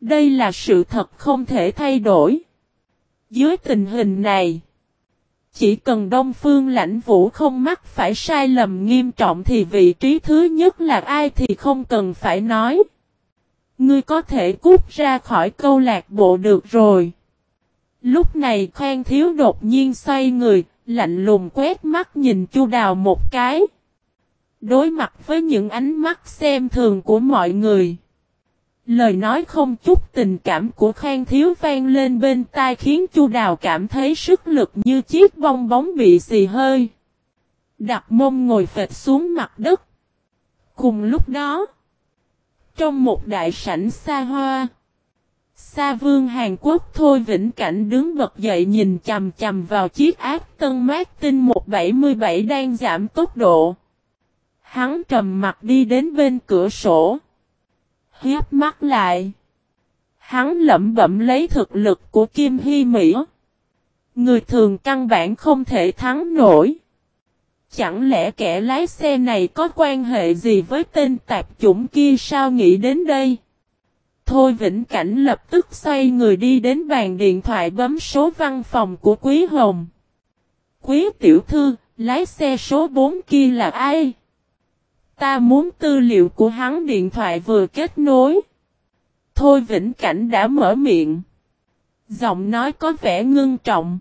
S1: đây là sự thật không thể thay đổi. Dưới tình hình này, chỉ cần Đông Phương lãnh vũ không mắc phải sai lầm nghiêm trọng thì vị trí thứ nhất là ai thì không cần phải nói. Ngươi có thể cút ra khỏi câu lạc bộ được rồi. Lúc này khoan thiếu đột nhiên xoay người, lạnh lùng quét mắt nhìn chu đào một cái. Đối mặt với những ánh mắt xem thường của mọi người. Lời nói không chút tình cảm của Khang Thiếu vang lên bên tai khiến Chu Đào cảm thấy sức lực như chiếc bong bóng bị xì hơi. Đặt mông ngồi phệt xuống mặt đất. Cùng lúc đó, trong một đại sảnh xa hoa, Sa vương Hàn Quốc Thôi Vĩnh Cảnh đứng bật dậy nhìn chầm chầm vào chiếc ác tân Martin 177 đang giảm tốc độ. Hắn trầm mặt đi đến bên cửa sổ hiếp mắt lại. Hắn lẩm bẩm lấy thực lực của Kim Hy Mỹ. Người thường căn bản không thể thắng nổi. Chẳng lẽ kẻ lái xe này có quan hệ gì với tên tạp chủng kia sao nghĩ đến đây? Thôi Vĩnh Cảnh lập tức xoay người đi đến bàn điện thoại bấm số văn phòng của Quý Hồng. Quý tiểu thư, lái xe số 4 kia là ai? Ta muốn tư liệu của hắn điện thoại vừa kết nối. Thôi Vĩnh Cảnh đã mở miệng. Giọng nói có vẻ ngưng trọng.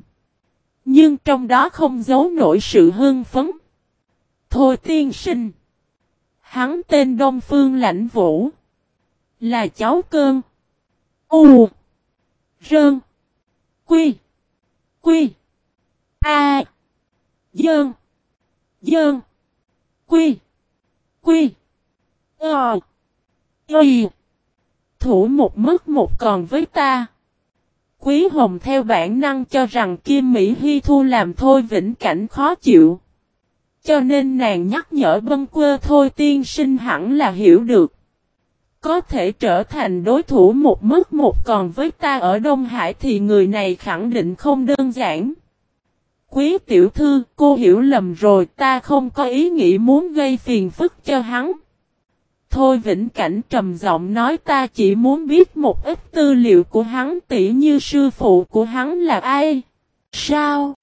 S1: Nhưng trong đó không giấu nổi sự hưng phấn. Thôi tiên sinh. Hắn tên Đông Phương Lãnh Vũ. Là cháu cơn. U. Rơn. Quy. Quy. A. Dơn. Dơn. Quy. Quy. Ờ. Y. Thủ một mất một còn với ta. Quý Hồng theo bản năng cho rằng Kim Mỹ Hy Thu làm Thôi Vĩnh Cảnh khó chịu. Cho nên nàng nhắc nhở bân quơ Thôi tiên sinh hẳn là hiểu được. Có thể trở thành đối thủ một mất một còn với ta ở Đông Hải thì người này khẳng định không đơn giản. Quý tiểu thư, cô hiểu lầm rồi, ta không có ý nghĩ muốn gây phiền phức cho hắn. Thôi Vĩnh Cảnh trầm giọng nói ta chỉ muốn biết một ít tư liệu của hắn tỉ như sư phụ của hắn là ai. Sao?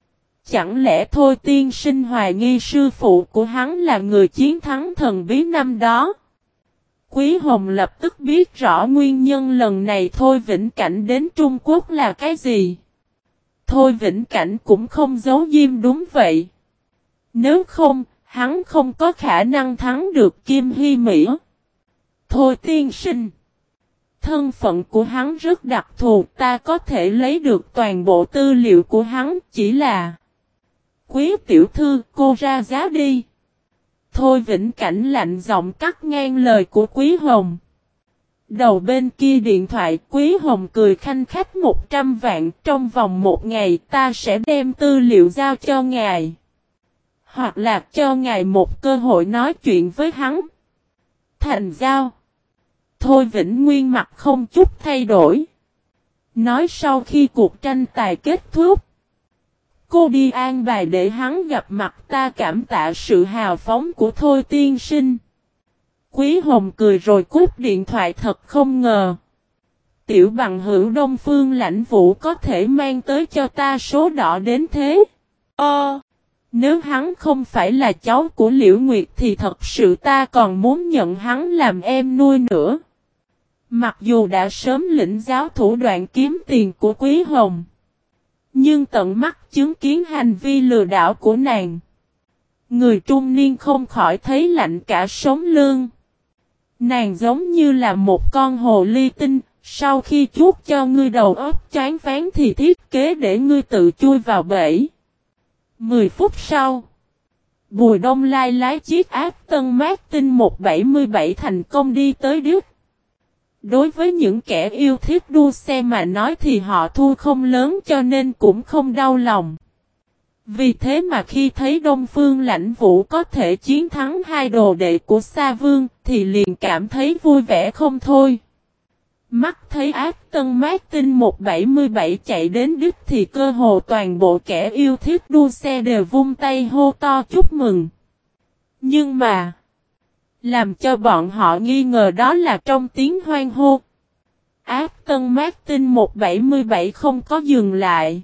S1: Chẳng lẽ thôi tiên sinh hoài nghi sư phụ của hắn là người chiến thắng thần bí năm đó? Quý Hồng lập tức biết rõ nguyên nhân lần này thôi Vĩnh Cảnh đến Trung Quốc là cái gì. Thôi Vĩnh Cảnh cũng không giấu diêm đúng vậy. Nếu không, hắn không có khả năng thắng được Kim Hy Mỹ. Thôi tiên sinh. Thân phận của hắn rất đặc thù, ta có thể lấy được toàn bộ tư liệu của hắn, chỉ là... Quý tiểu thư, cô ra giá đi. Thôi Vĩnh Cảnh lạnh giọng cắt ngang lời của Quý Hồng. Đầu bên kia điện thoại, Quý Hồng cười khanh khách 100 vạn, trong vòng một ngày ta sẽ đem tư liệu giao cho ngài. Hoặc là cho ngài một cơ hội nói chuyện với hắn. Thành giao. Thôi Vĩnh Nguyên mặt không chút thay đổi. Nói sau khi cuộc tranh tài kết thúc. Cô đi an bài để hắn gặp mặt ta cảm tạ sự hào phóng của Thôi tiên sinh. Quý Hồng cười rồi cúp điện thoại thật không ngờ. Tiểu bằng hữu Đông Phương lãnh vũ có thể mang tới cho ta số đỏ đến thế. Ơ! nếu hắn không phải là cháu của Liễu Nguyệt thì thật sự ta còn muốn nhận hắn làm em nuôi nữa. Mặc dù đã sớm lĩnh giáo thủ đoạn kiếm tiền của Quý Hồng. Nhưng tận mắt chứng kiến hành vi lừa đảo của nàng. Người trung niên không khỏi thấy lạnh cả sống lương. Nàng giống như là một con hồ ly tinh, sau khi chuốt cho ngươi đầu óc chán phán thì thiết kế để ngươi tự chui vào bẫy. Mười phút sau, Bùi Đông Lai lái chiếc áp tân Martin 177 thành công đi tới Đức. Đối với những kẻ yêu thích đua xe mà nói thì họ thua không lớn cho nên cũng không đau lòng. Vì thế mà khi thấy Đông Phương lãnh vũ có thể chiến thắng hai đồ đệ của Sa Vương thì liền cảm thấy vui vẻ không thôi. Mắt thấy ác tân Tinh 177 chạy đến đích thì cơ hồ toàn bộ kẻ yêu thích đua xe đều vung tay hô to chúc mừng. Nhưng mà, làm cho bọn họ nghi ngờ đó là trong tiếng hoang hô. Ác tân Tinh 177 không có dừng lại.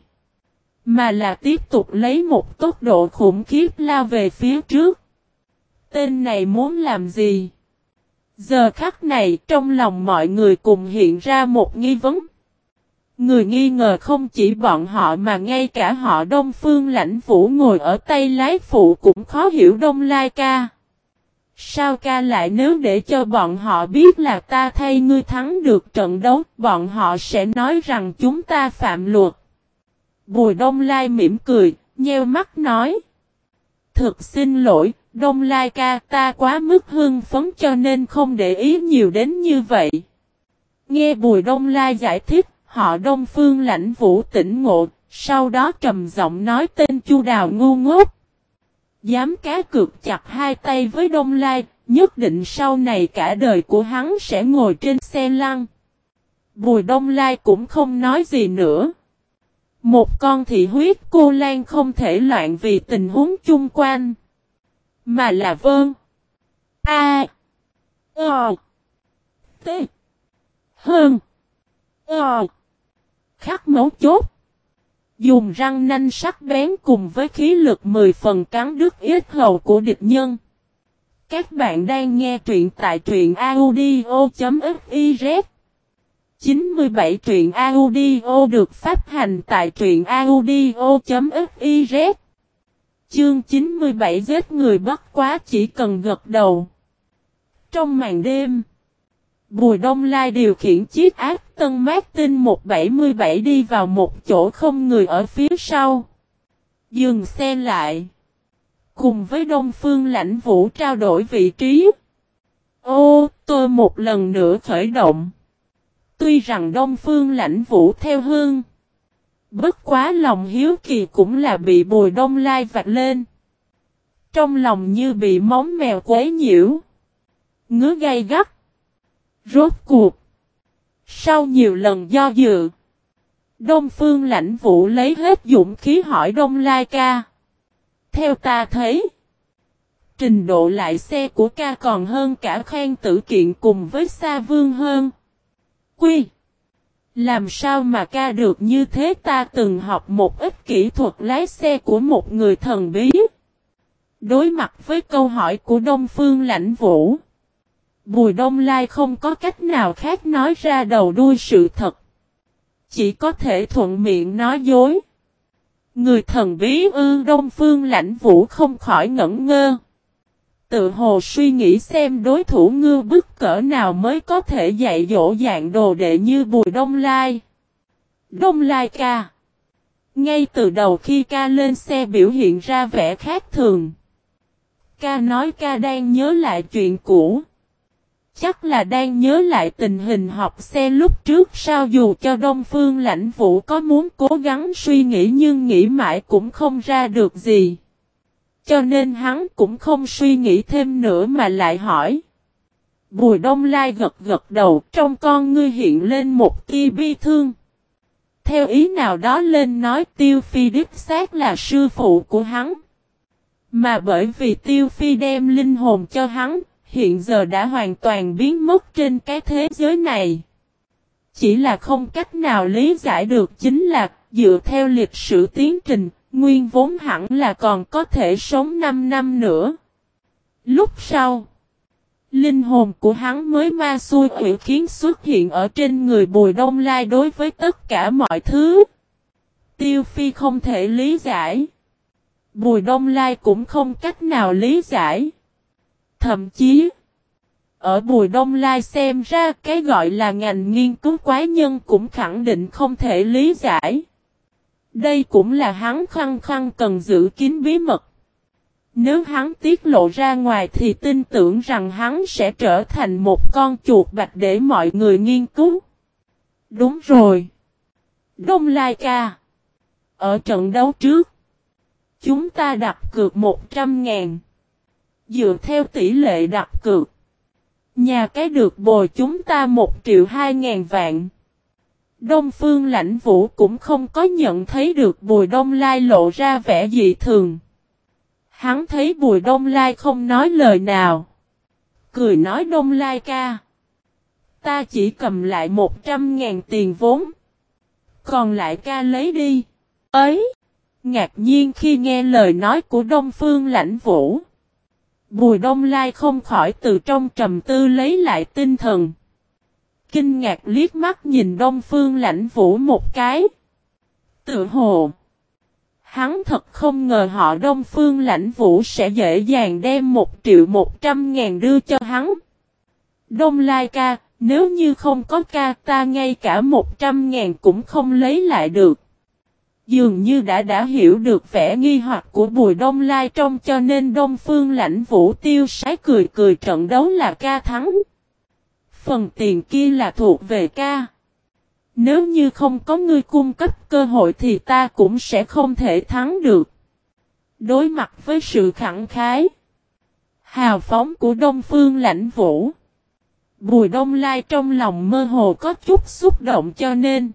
S1: Mà là tiếp tục lấy một tốc độ khủng khiếp lao về phía trước. Tên này muốn làm gì? Giờ khắc này trong lòng mọi người cùng hiện ra một nghi vấn. Người nghi ngờ không chỉ bọn họ mà ngay cả họ Đông Phương lãnh vũ ngồi ở tay lái phụ cũng khó hiểu Đông Lai ca. Sao ca lại nếu để cho bọn họ biết là ta thay ngươi thắng được trận đấu, bọn họ sẽ nói rằng chúng ta phạm luật. Bùi Đông Lai mỉm cười, nheo mắt nói. Thực xin lỗi, Đông Lai ca ta quá mức hưng phấn cho nên không để ý nhiều đến như vậy. Nghe Bùi Đông Lai giải thích, họ Đông Phương lãnh vũ tỉnh ngộ, sau đó trầm giọng nói tên Chu Đào ngu ngốc. Dám cá cược chặt hai tay với Đông Lai, nhất định sau này cả đời của hắn sẽ ngồi trên xe lăn. Bùi Đông Lai cũng không nói gì nữa. Một con thị huyết cô Lan không thể loạn vì tình huống chung quanh. Mà là vơn. A. O. T. Hơn. O. Ờ. Khắc mấu chốt. Dùng răng nanh sắc bén cùng với khí lực 10 phần cắn đứt ít hầu của địch nhân. Các bạn đang nghe truyện tại truyện audio.fif 97 truyện audio được phát hành tại truyện audio.fiz Chương 97 giết người bất quá chỉ cần gật đầu. Trong màn đêm, Bùi Đông Lai điều khiển chiếc ác tân Martin 177 đi vào một chỗ không người ở phía sau. Dừng xe lại. Cùng với Đông Phương lãnh vũ trao đổi vị trí. Ô, tôi một lần nữa khởi động. Tuy rằng Đông Phương lãnh vũ theo hương. Bất quá lòng hiếu kỳ cũng là bị bùi đông lai vạch lên. Trong lòng như bị móng mèo quấy nhiễu. Ngứa gay gắt. Rốt cuộc. Sau nhiều lần do dự. Đông phương lãnh vũ lấy hết dũng khí hỏi Đông Lai ca. Theo ta thấy. Trình độ lại xe của ca còn hơn cả khen tử kiện cùng với Sa Vương hơn. Quy. Làm sao mà ca được như thế ta từng học một ít kỹ thuật lái xe của một người thần bí. Đối mặt với câu hỏi của Đông Phương Lãnh Vũ. Bùi Đông Lai không có cách nào khác nói ra đầu đuôi sự thật. Chỉ có thể thuận miệng nói dối. Người thần bí ư Đông Phương Lãnh Vũ không khỏi ngẩn ngơ tự hồ suy nghĩ xem đối thủ ngư bức cỡ nào mới có thể dạy dỗ dạng đồ đệ như Bùi Đông Lai. Đông Lai ca. Ngay từ đầu khi ca lên xe biểu hiện ra vẻ khác thường. Ca nói ca đang nhớ lại chuyện cũ. Chắc là đang nhớ lại tình hình học xe lúc trước sao dù cho Đông Phương lãnh vũ có muốn cố gắng suy nghĩ nhưng nghĩ mãi cũng không ra được gì. Cho nên hắn cũng không suy nghĩ thêm nữa mà lại hỏi. Bùi đông lai gật gật đầu trong con ngươi hiện lên một tia bi thương. Theo ý nào đó lên nói tiêu phi đích xác là sư phụ của hắn. Mà bởi vì tiêu phi đem linh hồn cho hắn, hiện giờ đã hoàn toàn biến mất trên cái thế giới này. Chỉ là không cách nào lý giải được chính là dựa theo lịch sử tiến trình, Nguyên vốn hẳn là còn có thể sống 5 năm nữa. Lúc sau, linh hồn của hắn mới ma xui quỷ khiến xuất hiện ở trên người Bùi Đông Lai đối với tất cả mọi thứ. Tiêu Phi không thể lý giải. Bùi Đông Lai cũng không cách nào lý giải. Thậm chí, ở Bùi Đông Lai xem ra cái gọi là ngành nghiên cứu quái nhân cũng khẳng định không thể lý giải. Đây cũng là hắn khăng khăng cần giữ kín bí mật. Nếu hắn tiết lộ ra ngoài thì tin tưởng rằng hắn sẽ trở thành một con chuột bạch để mọi người nghiên cứu. Đúng rồi. Đông Lai ca. Ở trận đấu trước. Chúng ta đặt cược 100 ngàn. Dựa theo tỷ lệ đặt cược. Nhà cái được bồi chúng ta một triệu hai ngàn vạn. Đông Phương Lãnh Vũ cũng không có nhận thấy được Bùi Đông Lai lộ ra vẻ dị thường. Hắn thấy Bùi Đông Lai không nói lời nào. Cười nói Đông Lai ca. Ta chỉ cầm lại một trăm ngàn tiền vốn. Còn lại ca lấy đi. Ấy! Ngạc nhiên khi nghe lời nói của Đông Phương Lãnh Vũ. Bùi Đông Lai không khỏi từ trong trầm tư lấy lại tinh thần. Kinh ngạc liếc mắt nhìn Đông Phương Lãnh Vũ một cái. Tự hồ. Hắn thật không ngờ họ Đông Phương Lãnh Vũ sẽ dễ dàng đem một triệu một trăm ngàn đưa cho hắn. Đông Lai ca, nếu như không có ca ta ngay cả một trăm ngàn cũng không lấy lại được. Dường như đã đã hiểu được vẻ nghi hoặc của Bùi Đông Lai trong cho nên Đông Phương lãnh vũ tiêu sái cười cười trận đấu là ca thắng. Phần tiền kia là thuộc về ca. Nếu như không có ngươi cung cấp cơ hội thì ta cũng sẽ không thể thắng được. Đối mặt với sự khẳng khái. Hào phóng của Đông Phương lãnh vũ. Bùi Đông Lai trong lòng mơ hồ có chút xúc động cho nên.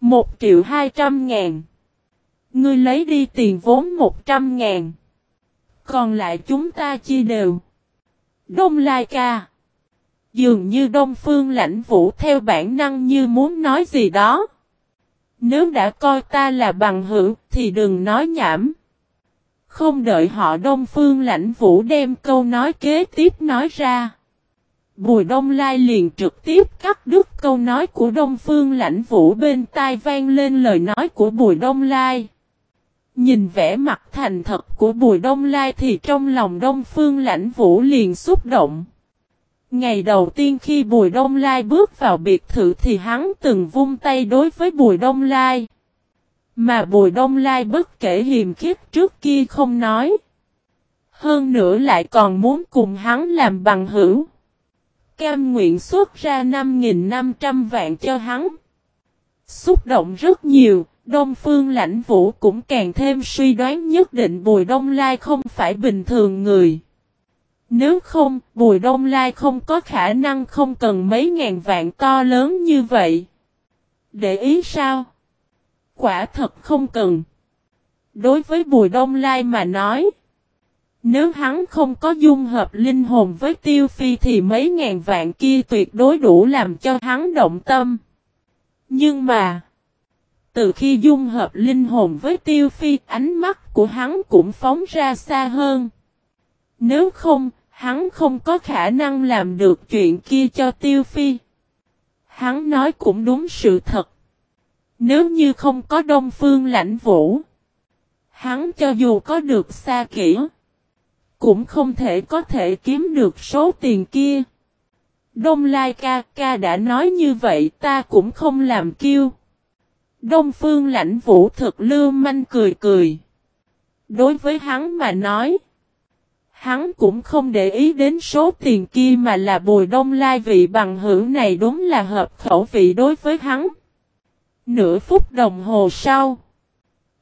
S1: Một triệu hai trăm ngàn. Ngươi lấy đi tiền vốn một trăm ngàn. Còn lại chúng ta chia đều. Đông Lai ca. Dường như Đông Phương lãnh vũ theo bản năng như muốn nói gì đó. Nếu đã coi ta là bằng hữu, thì đừng nói nhảm. Không đợi họ Đông Phương lãnh vũ đem câu nói kế tiếp nói ra. Bùi Đông Lai liền trực tiếp cắt đứt câu nói của Đông Phương Lãnh Vũ bên tai vang lên lời nói của Bùi Đông Lai. Nhìn vẻ mặt thành thật của Bùi Đông Lai thì trong lòng Đông Phương Lãnh Vũ liền xúc động. Ngày đầu tiên khi Bùi Đông Lai bước vào biệt thự thì hắn từng vung tay đối với Bùi Đông Lai. Mà Bùi Đông Lai bất kể hiềm khiếp trước kia không nói. Hơn nữa lại còn muốn cùng hắn làm bằng hữu cam nguyện xuất ra 5.500 vạn cho hắn. Xúc động rất nhiều, Đông Phương Lãnh Vũ cũng càng thêm suy đoán nhất định Bùi Đông Lai không phải bình thường người. Nếu không, Bùi Đông Lai không có khả năng không cần mấy ngàn vạn to lớn như vậy. Để ý sao? Quả thật không cần. Đối với Bùi Đông Lai mà nói, nếu hắn không có dung hợp linh hồn với tiêu phi thì mấy ngàn vạn kia tuyệt đối đủ làm cho hắn động tâm. Nhưng mà, từ khi dung hợp linh hồn với tiêu phi ánh mắt của hắn cũng phóng ra xa hơn. Nếu không, hắn không có khả năng làm được chuyện kia cho tiêu phi. Hắn nói cũng đúng sự thật. Nếu như không có đông phương lãnh vũ, hắn cho dù có được xa kỹ cũng không thể có thể kiếm được số tiền kia. Đông Lai ca ca đã nói như vậy ta cũng không làm kiêu. Đông Phương lãnh vũ thực lưu manh cười cười. Đối với hắn mà nói. Hắn cũng không để ý đến số tiền kia mà là bùi đông lai vị bằng hữu này đúng là hợp khẩu vị đối với hắn. Nửa phút đồng hồ sau.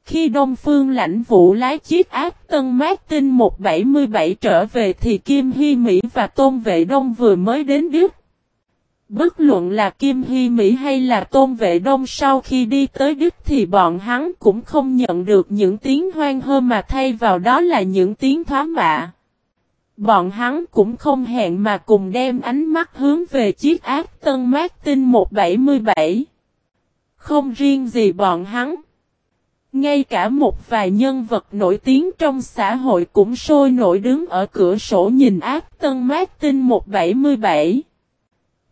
S1: Khi Đông Phương lãnh vụ lái chiếc ác tân Martin 177 trở về thì Kim Hy Mỹ và Tôn Vệ Đông vừa mới đến Đức. Bất luận là Kim Hy Mỹ hay là Tôn Vệ Đông sau khi đi tới Đức thì bọn hắn cũng không nhận được những tiếng hoang hơ mà thay vào đó là những tiếng thoá mạ. Bọn hắn cũng không hẹn mà cùng đem ánh mắt hướng về chiếc ác tân Martin 177. Không riêng gì bọn hắn. Ngay cả một vài nhân vật nổi tiếng trong xã hội cũng sôi nổi đứng ở cửa sổ nhìn ác tân Martin 177.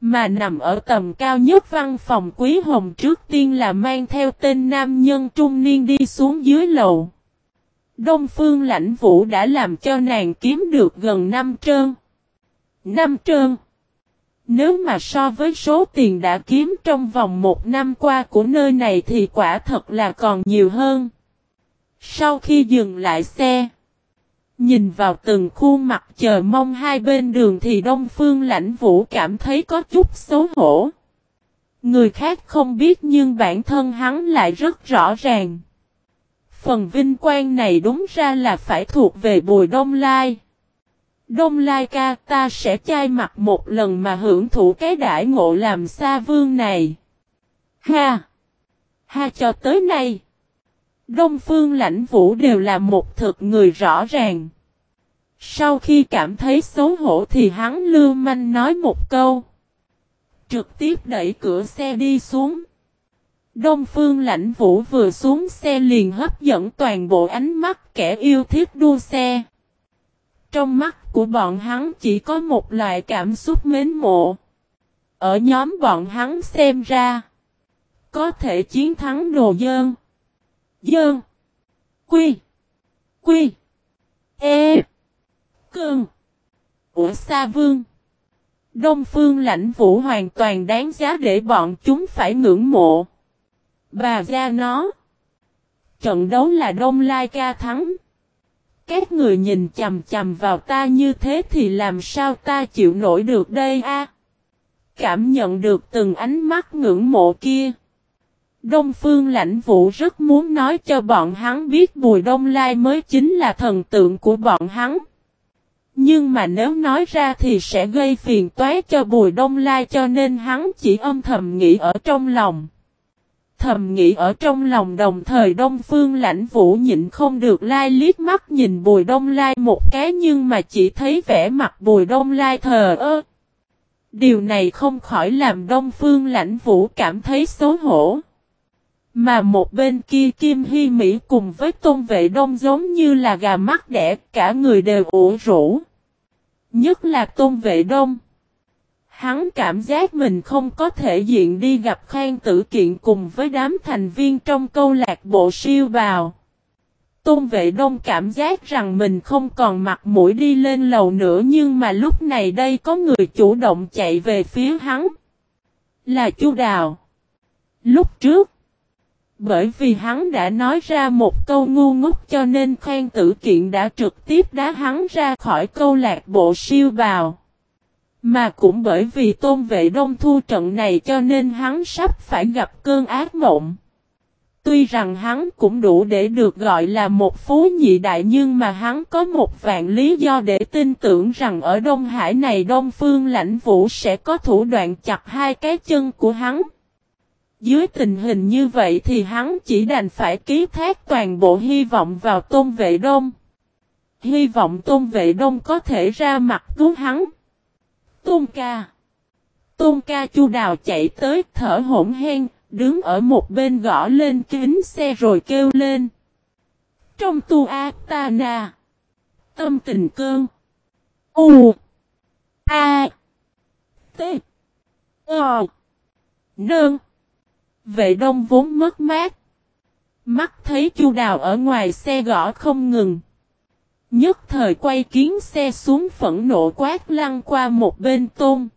S1: Mà nằm ở tầm cao nhất văn phòng quý hồng trước tiên là mang theo tên nam nhân trung niên đi xuống dưới lầu. Đông phương lãnh vũ đã làm cho nàng kiếm được gần năm trơn. Năm trơn. Nếu mà so với số tiền đã kiếm trong vòng một năm qua của nơi này thì quả thật là còn nhiều hơn. Sau khi dừng lại xe, nhìn vào từng khuôn mặt chờ mong hai bên đường thì Đông Phương Lãnh Vũ cảm thấy có chút xấu hổ. Người khác không biết nhưng bản thân hắn lại rất rõ ràng. Phần vinh quang này đúng ra là phải thuộc về Bùi Đông Lai. Đông Lai ca, ta sẽ chai mặt một lần mà hưởng thụ cái đại ngộ làm xa vương này. Ha! Ha cho tới nay. Đông Phương lãnh vũ đều là một thực người rõ ràng. Sau khi cảm thấy xấu hổ thì hắn lưu manh nói một câu. Trực tiếp đẩy cửa xe đi xuống. Đông Phương lãnh vũ vừa xuống xe liền hấp dẫn toàn bộ ánh mắt kẻ yêu thích đua xe. Trong mắt của bọn hắn chỉ có một loại cảm xúc mến mộ. Ở nhóm bọn hắn xem ra. Có thể chiến thắng đồ dơn. Dơn. Quy. Quy. E. cường Ủa Sa Vương. Đông Phương lãnh vũ hoàn toàn đáng giá để bọn chúng phải ngưỡng mộ. Bà ra nó. Trận đấu là Đông Lai ca thắng. Các người nhìn chầm chầm vào ta như thế thì làm sao ta chịu nổi được đây a? Cảm nhận được từng ánh mắt ngưỡng mộ kia. Đông Phương Lãnh Vũ rất muốn nói cho bọn hắn biết Bùi Đông Lai mới chính là thần tượng của bọn hắn. Nhưng mà nếu nói ra thì sẽ gây phiền toái cho Bùi Đông Lai cho nên hắn chỉ âm thầm nghĩ ở trong lòng. Thầm nghĩ ở trong lòng đồng thời Đông Phương Lãnh Vũ nhịn không được lai liếc mắt nhìn Bùi Đông Lai một cái nhưng mà chỉ thấy vẻ mặt Bùi Đông Lai thờ ơ. Điều này không khỏi làm Đông Phương Lãnh Vũ cảm thấy xấu hổ. Mà một bên kia Kim Hy Mỹ cùng với tôn vệ đông giống như là gà mắt đẻ, cả người đều ủ rũ. Nhất là tôn vệ đông. Hắn cảm giác mình không có thể diện đi gặp Khang Tử Kiện cùng với đám thành viên trong câu lạc bộ siêu bào. Tôn vệ đông cảm giác rằng mình không còn mặt mũi đi lên lầu nữa nhưng mà lúc này đây có người chủ động chạy về phía hắn. Là Chu Đào. Lúc trước, bởi vì hắn đã nói ra một câu ngu ngốc cho nên Khang Tử Kiện đã trực tiếp đá hắn ra khỏi câu lạc bộ siêu bào. Mà cũng bởi vì tôn vệ đông thu trận này cho nên hắn sắp phải gặp cơn ác mộng. Tuy rằng hắn cũng đủ để được gọi là một phú nhị đại nhưng mà hắn có một vạn lý do để tin tưởng rằng ở Đông Hải này Đông Phương lãnh vũ sẽ có thủ đoạn chặt hai cái chân của hắn. Dưới tình hình như vậy thì hắn chỉ đành phải ký thác toàn bộ hy vọng vào tôn vệ đông. Hy vọng tôn vệ đông có thể ra mặt cứu hắn. Tôn ca. Tôn ca chu đào chạy tới thở hổn hen, đứng ở một bên gõ lên kính xe rồi kêu lên. Trong tu a ta na. Tâm tình cơn. U. A. T. Ờ. Nương. Vệ đông vốn mất mát. Mắt thấy chu đào ở ngoài xe gõ không ngừng. Nhất thời quay kiến xe xuống phẫn nộ quát lăn qua một bên tôn.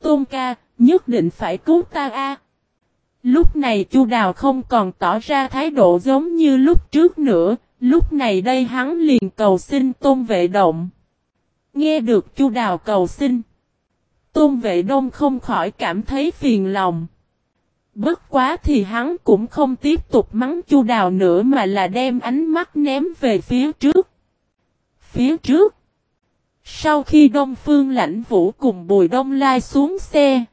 S1: Tôn ca, nhất định phải cứu ta a. Lúc này chu đào không còn tỏ ra thái độ giống như lúc trước nữa, lúc này đây hắn liền cầu xin tôn vệ động. Nghe được chu đào cầu xin. Tôn vệ đông không khỏi cảm thấy phiền lòng. Bất quá thì hắn cũng không tiếp tục mắng chu đào nữa mà là đem ánh mắt ném về phía trước. Phía trước. Sau khi Đông Phương lãnh vũ cùng Bùi Đông Lai xuống xe.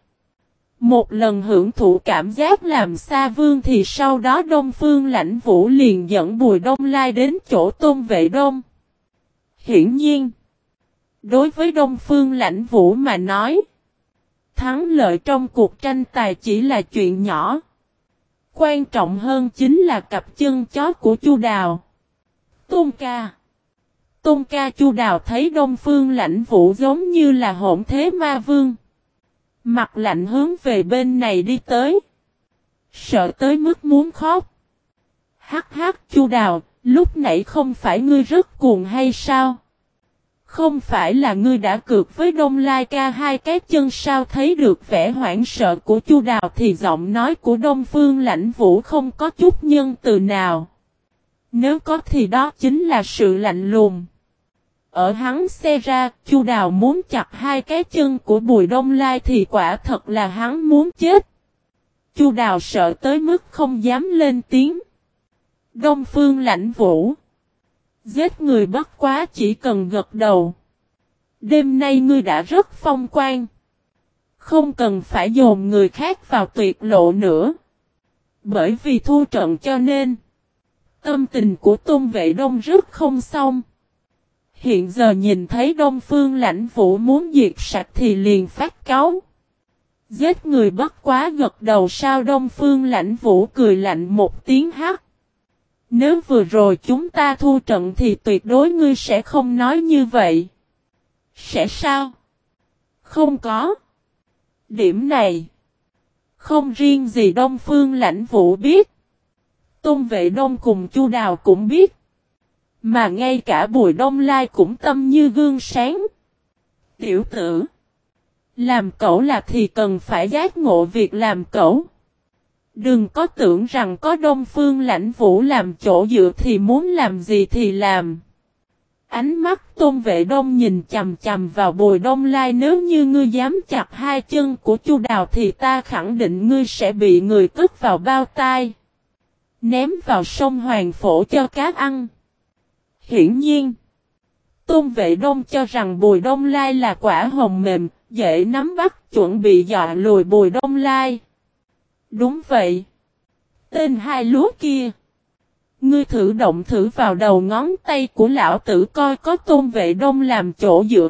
S1: Một lần hưởng thụ cảm giác làm xa vương thì sau đó Đông Phương lãnh vũ liền dẫn Bùi Đông Lai đến chỗ tôn vệ đông. Hiển nhiên. Đối với Đông Phương lãnh vũ mà nói. Thắng lợi trong cuộc tranh tài chỉ là chuyện nhỏ. Quan trọng hơn chính là cặp chân chó của Chu Đào. Tôn ca. Tôn ca Chu Đào thấy Đông Phương lãnh vũ giống như là hỗn thế ma vương. Mặt lạnh hướng về bên này đi tới. Sợ tới mức muốn khóc. Hắc hắc Chu Đào, lúc nãy không phải ngươi rất cuồng hay sao? Không phải là ngươi đã cược với Đông Lai ca hai cái chân sao thấy được vẻ hoảng sợ của Chu Đào thì giọng nói của Đông Phương lãnh vũ không có chút nhân từ nào. Nếu có thì đó chính là sự lạnh lùng. Ở hắn xe ra, Chu Đào muốn chặt hai cái chân của Bùi Đông Lai thì quả thật là hắn muốn chết. Chu Đào sợ tới mức không dám lên tiếng. Đông Phương lãnh vũ. Giết người bất quá chỉ cần gật đầu. Đêm nay ngươi đã rất phong quan. Không cần phải dồn người khác vào tuyệt lộ nữa. Bởi vì thu trận cho nên. Tâm tình của Tôn Vệ Đông rất không xong. Hiện giờ nhìn thấy Đông Phương lãnh vũ muốn diệt sạch thì liền phát cáu. Giết người bất quá gật đầu sao Đông Phương lãnh vũ cười lạnh một tiếng hát. Nếu vừa rồi chúng ta thu trận thì tuyệt đối ngươi sẽ không nói như vậy. Sẽ sao? Không có. Điểm này. Không riêng gì Đông Phương lãnh vũ biết. Tôn vệ đông cùng Chu Đào cũng biết. Mà ngay cả Bùi Đông Lai cũng tâm như gương sáng. Tiểu tử. Làm cậu là thì cần phải giác ngộ việc làm cậu. Đừng có tưởng rằng có Đông Phương lãnh vũ làm chỗ dựa thì muốn làm gì thì làm. Ánh mắt tôn vệ đông nhìn chầm chầm vào bùi đông lai, nếu như ngươi dám chặt hai chân của chu đào thì ta khẳng định ngươi sẽ bị người cất vào bao tai. Ném vào sông Hoàng Phổ cho cá ăn. Hiển nhiên. Tôn vệ đông cho rằng bùi đông lai là quả hồng mềm, dễ nắm bắt chuẩn bị dọa lùi bùi đông lai. Đúng vậy. Tên hai lúa kia. Ngươi thử động thử vào đầu ngón tay của lão tử coi có tôn vệ đông làm chỗ dựa.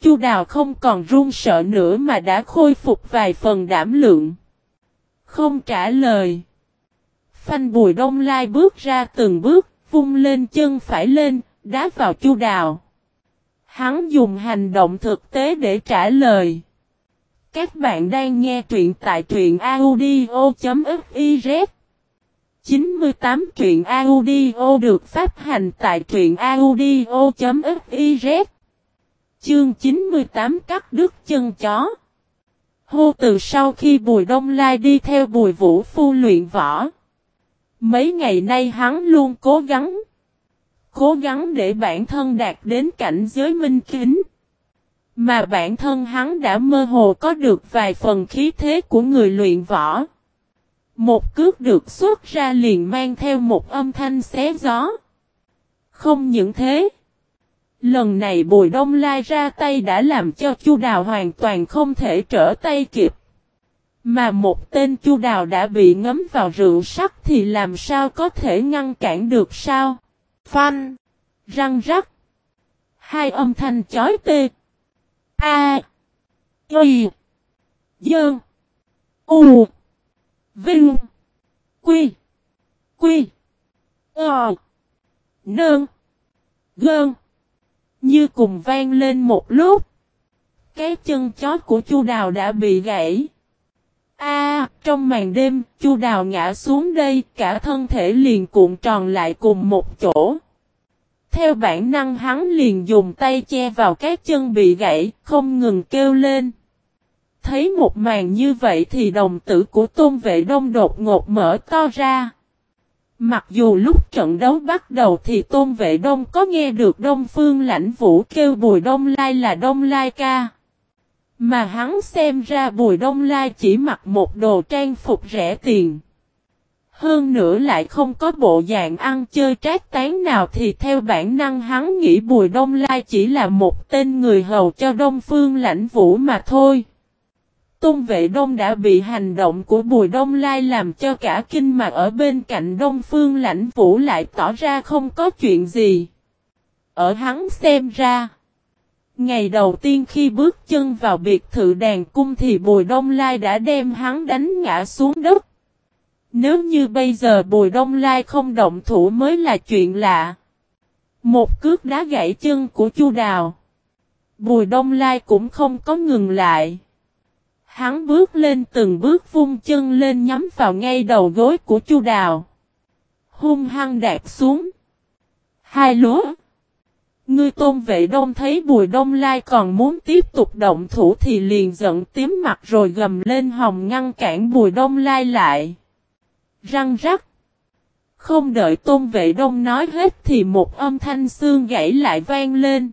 S1: Chu đào không còn run sợ nữa mà đã khôi phục vài phần đảm lượng. Không trả lời. Phanh bùi đông lai bước ra từng bước, vung lên chân phải lên, đá vào chu đào. Hắn dùng hành động thực tế để trả lời. Các bạn đang nghe truyện tại truyện audio.fiz 98 truyện audio được phát hành tại truyện audio.fiz Chương 98 cắt đứt chân chó Hô từ sau khi Bùi Đông Lai đi theo Bùi Vũ Phu luyện võ Mấy ngày nay hắn luôn cố gắng Cố gắng để bản thân đạt đến cảnh giới minh kính Mà bản thân hắn đã mơ hồ có được vài phần khí thế của người luyện võ một cước được xuất ra liền mang theo một âm thanh xé gió. Không những thế. Lần này Bùi Đông Lai ra tay đã làm cho Chu Đào hoàn toàn không thể trở tay kịp. Mà một tên Chu Đào đã bị ngấm vào rượu sắc thì làm sao có thể ngăn cản được sao? Phanh, răng rắc. Hai âm thanh chói tê. A. Y. Dơn. U. Vinh. Quy. Quy. Ờ. Nơn. Gơn. Như cùng vang lên một lúc. Cái chân chó của chu đào đã bị gãy. A, trong màn đêm, chu đào ngã xuống đây, cả thân thể liền cuộn tròn lại cùng một chỗ. Theo bản năng hắn liền dùng tay che vào các chân bị gãy, không ngừng kêu lên. Thấy một màn như vậy thì đồng tử của Tôn Vệ Đông đột ngột mở to ra. Mặc dù lúc trận đấu bắt đầu thì Tôn Vệ Đông có nghe được Đông Phương Lãnh Vũ kêu Bùi Đông Lai là Đông Lai ca. Mà hắn xem ra Bùi Đông Lai chỉ mặc một đồ trang phục rẻ tiền. Hơn nữa lại không có bộ dạng ăn chơi trác tán nào thì theo bản năng hắn nghĩ Bùi Đông Lai chỉ là một tên người hầu cho Đông Phương Lãnh Vũ mà thôi. Tôn vệ đông đã bị hành động của Bùi Đông Lai làm cho cả kinh mà ở bên cạnh Đông Phương lãnh vũ lại tỏ ra không có chuyện gì. Ở hắn xem ra. Ngày đầu tiên khi bước chân vào biệt thự đàn cung thì Bùi Đông Lai đã đem hắn đánh ngã xuống đất. Nếu như bây giờ Bùi Đông Lai không động thủ mới là chuyện lạ. Một cước đá gãy chân của Chu Đào. Bùi Đông Lai cũng không có ngừng lại. Hắn bước lên từng bước vung chân lên nhắm vào ngay đầu gối của Chu Đào. Hung hăng đạp xuống. Hai lúa. Ngươi tôn vệ đông thấy bùi đông lai còn muốn tiếp tục động thủ thì liền giận tím mặt rồi gầm lên hồng ngăn cản bùi đông lai lại. Răng rắc. Không đợi tôn vệ đông nói hết thì một âm thanh xương gãy lại vang lên.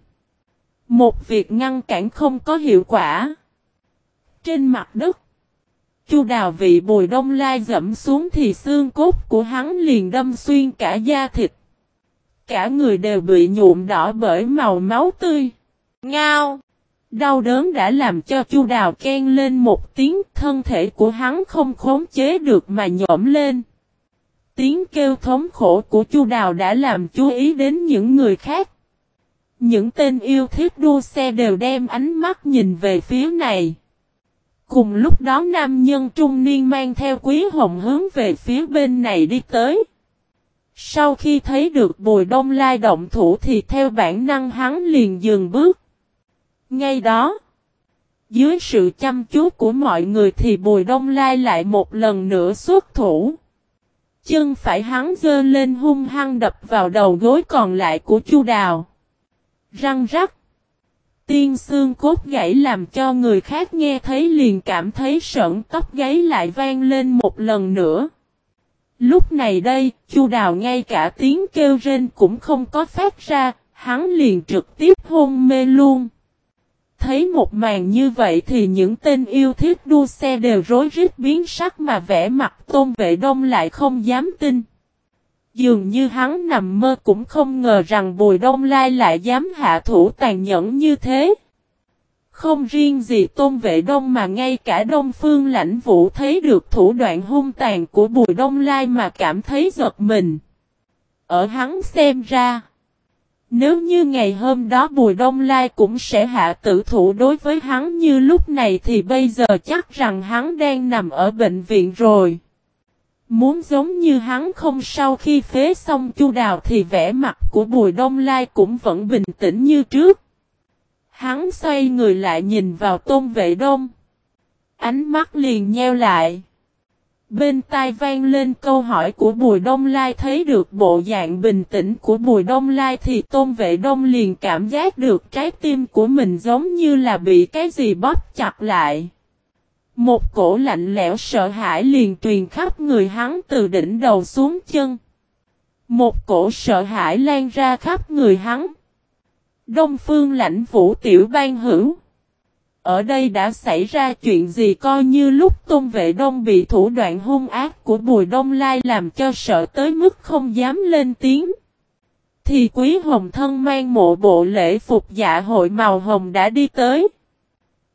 S1: Một việc ngăn cản không có hiệu quả. Trên mặt đất, Chu đào vị bùi đông lai dẫm xuống thì xương cốt của hắn liền đâm xuyên cả da thịt. Cả người đều bị nhuộm đỏ bởi màu máu tươi. Ngao! Đau đớn đã làm cho chu đào khen lên một tiếng, thân thể của hắn không khống chế được mà nhổm lên. Tiếng kêu thống khổ của chu đào đã làm chú ý đến những người khác. Những tên yêu thích đua xe đều đem ánh mắt nhìn về phía này. Cùng lúc đó, nam nhân trung niên mang theo quý hồng hướng về phía bên này đi tới. Sau khi thấy được bùi đông lai động thủ thì theo bản năng hắn liền dừng bước. Ngay đó, dưới sự chăm chú của mọi người thì bùi đông lai lại một lần nữa xuất thủ. Chân phải hắn dơ lên hung hăng đập vào đầu gối còn lại của chu đào. Răng rắc. Tiên xương cốt gãy làm cho người khác nghe thấy liền cảm thấy sợn tóc gáy lại vang lên một lần nữa. Lúc này đây, chu đào ngay cả tiếng kêu rên cũng không có phát ra, hắn liền trực tiếp hôn mê luôn. Thấy một màn như vậy thì những tên yêu thích đua xe đều rối rít biến sắc mà vẽ mặt tôn vệ đông lại không dám tin. Dường như hắn nằm mơ cũng không ngờ rằng Bùi Đông Lai lại dám hạ thủ tàn nhẫn như thế. Không riêng gì tôn vệ đông mà ngay cả đông phương lãnh vũ thấy được thủ đoạn hung tàn của Bùi Đông Lai mà cảm thấy giật mình. Ở hắn xem ra. Nếu như ngày hôm đó Bùi Đông Lai cũng sẽ hạ tử thủ đối với hắn như lúc này thì bây giờ chắc rằng hắn đang nằm ở bệnh viện rồi. Muốn giống như hắn không sau khi phế xong chu đào thì vẻ mặt của Bùi Đông Lai cũng vẫn bình tĩnh như trước. Hắn xoay người lại nhìn vào tôn vệ đông. Ánh mắt liền nheo lại. Bên tai vang lên câu hỏi của Bùi Đông Lai, thấy được bộ dạng bình tĩnh của Bùi Đông Lai thì Tôn Vệ Đông liền cảm giác được trái tim của mình giống như là bị cái gì bóp chặt lại. Một cổ lạnh lẽo sợ hãi liền truyền khắp người hắn từ đỉnh đầu xuống chân. Một cổ sợ hãi lan ra khắp người hắn. Đông phương lãnh vũ tiểu ban hữu. Ở đây đã xảy ra chuyện gì coi như lúc tôn vệ đông bị thủ đoạn hung ác của Bùi Đông Lai làm cho sợ tới mức không dám lên tiếng. Thì quý hồng thân mang mộ bộ lễ phục dạ hội màu hồng đã đi tới.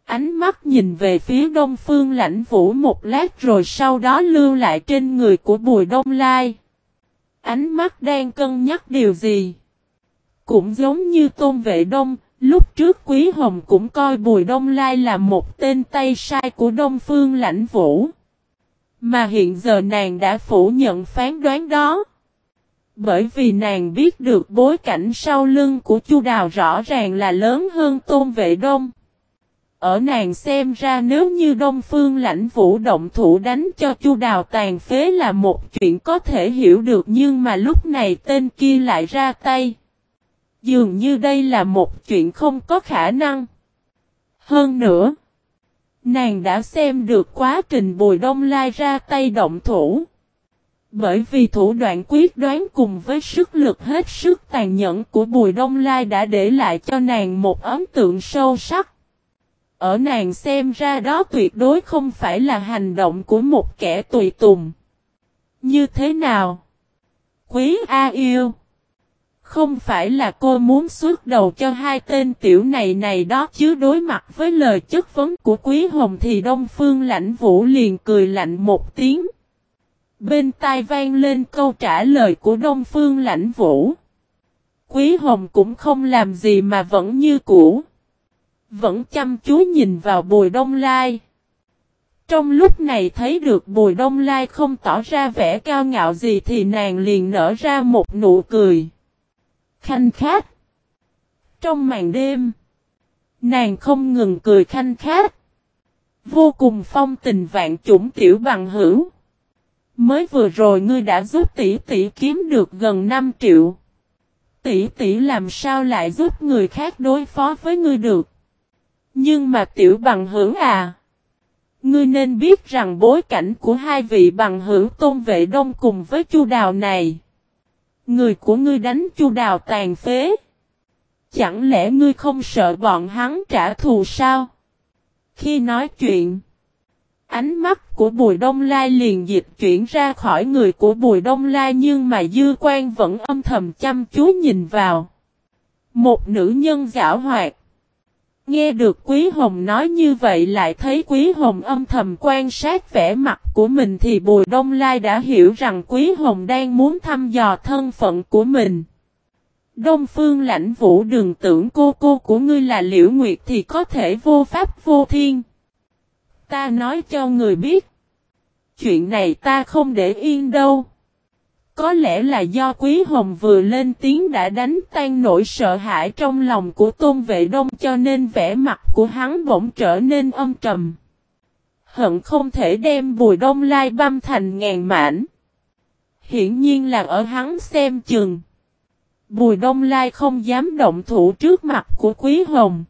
S1: Ánh mắt nhìn về phía đông phương lãnh vũ một lát rồi sau đó lưu lại trên người của Bùi Đông Lai. Ánh mắt đang cân nhắc điều gì? Cũng giống như tôn vệ đông, Lúc trước Quý Hồng cũng coi Bùi Đông Lai là một tên tay sai của Đông Phương Lãnh Vũ. Mà hiện giờ nàng đã phủ nhận phán đoán đó. Bởi vì nàng biết được bối cảnh sau lưng của Chu Đào rõ ràng là lớn hơn Tôn Vệ Đông. Ở nàng xem ra nếu như Đông Phương Lãnh Vũ động thủ đánh cho Chu Đào tàn phế là một chuyện có thể hiểu được nhưng mà lúc này tên kia lại ra tay. Dường như đây là một chuyện không có khả năng. Hơn nữa, nàng đã xem được quá trình Bùi Đông Lai ra tay động thủ. Bởi vì thủ đoạn quyết đoán cùng với sức lực hết sức tàn nhẫn của Bùi Đông Lai đã để lại cho nàng một ấn tượng sâu sắc. Ở nàng xem ra đó tuyệt đối không phải là hành động của một kẻ tùy tùng. Như thế nào? Quý A yêu. Không phải là cô muốn xuất đầu cho hai tên tiểu này này đó chứ đối mặt với lời chất vấn của Quý Hồng thì Đông Phương Lãnh Vũ liền cười lạnh một tiếng. Bên tai vang lên câu trả lời của Đông Phương Lãnh Vũ. Quý Hồng cũng không làm gì mà vẫn như cũ. Vẫn chăm chú nhìn vào Bùi Đông Lai. Trong lúc này thấy được Bùi Đông Lai không tỏ ra vẻ cao ngạo gì thì nàng liền nở ra một nụ cười khanh khát. Trong màn đêm, nàng không ngừng cười khanh khát. Vô cùng phong tình vạn chủng tiểu bằng hữu. Mới vừa rồi ngươi đã giúp tỷ tỷ kiếm được gần 5 triệu. Tỷ tỷ làm sao lại giúp người khác đối phó với ngươi được. Nhưng mà tiểu bằng hữu à. Ngươi nên biết rằng bối cảnh của hai vị bằng hữu tôn vệ đông cùng với chu đào này. Người của ngươi đánh chu đào tàn phế. Chẳng lẽ ngươi không sợ bọn hắn trả thù sao? Khi nói chuyện, ánh mắt của Bùi Đông Lai liền dịch chuyển ra khỏi người của Bùi Đông Lai nhưng mà dư quan vẫn âm thầm chăm chú nhìn vào. Một nữ nhân giả hoạt. Nghe được Quý Hồng nói như vậy lại thấy Quý Hồng âm thầm quan sát vẻ mặt của mình thì Bùi Đông Lai đã hiểu rằng Quý Hồng đang muốn thăm dò thân phận của mình. Đông Phương lãnh vũ, đừng tưởng cô cô của ngươi là Liễu Nguyệt thì có thể vô pháp vô thiên. Ta nói cho người biết. Chuyện này ta không để yên đâu. Có lẽ là do Quý Hồng vừa lên tiếng đã đánh tan nỗi sợ hãi trong lòng của Tôn Vệ Đông cho nên vẻ mặt của hắn bỗng trở nên âm trầm. Hận không thể đem Bùi Đông Lai băm thành ngàn mảnh. Hiển nhiên là ở hắn xem chừng. Bùi Đông Lai không dám động thủ trước mặt của Quý Hồng.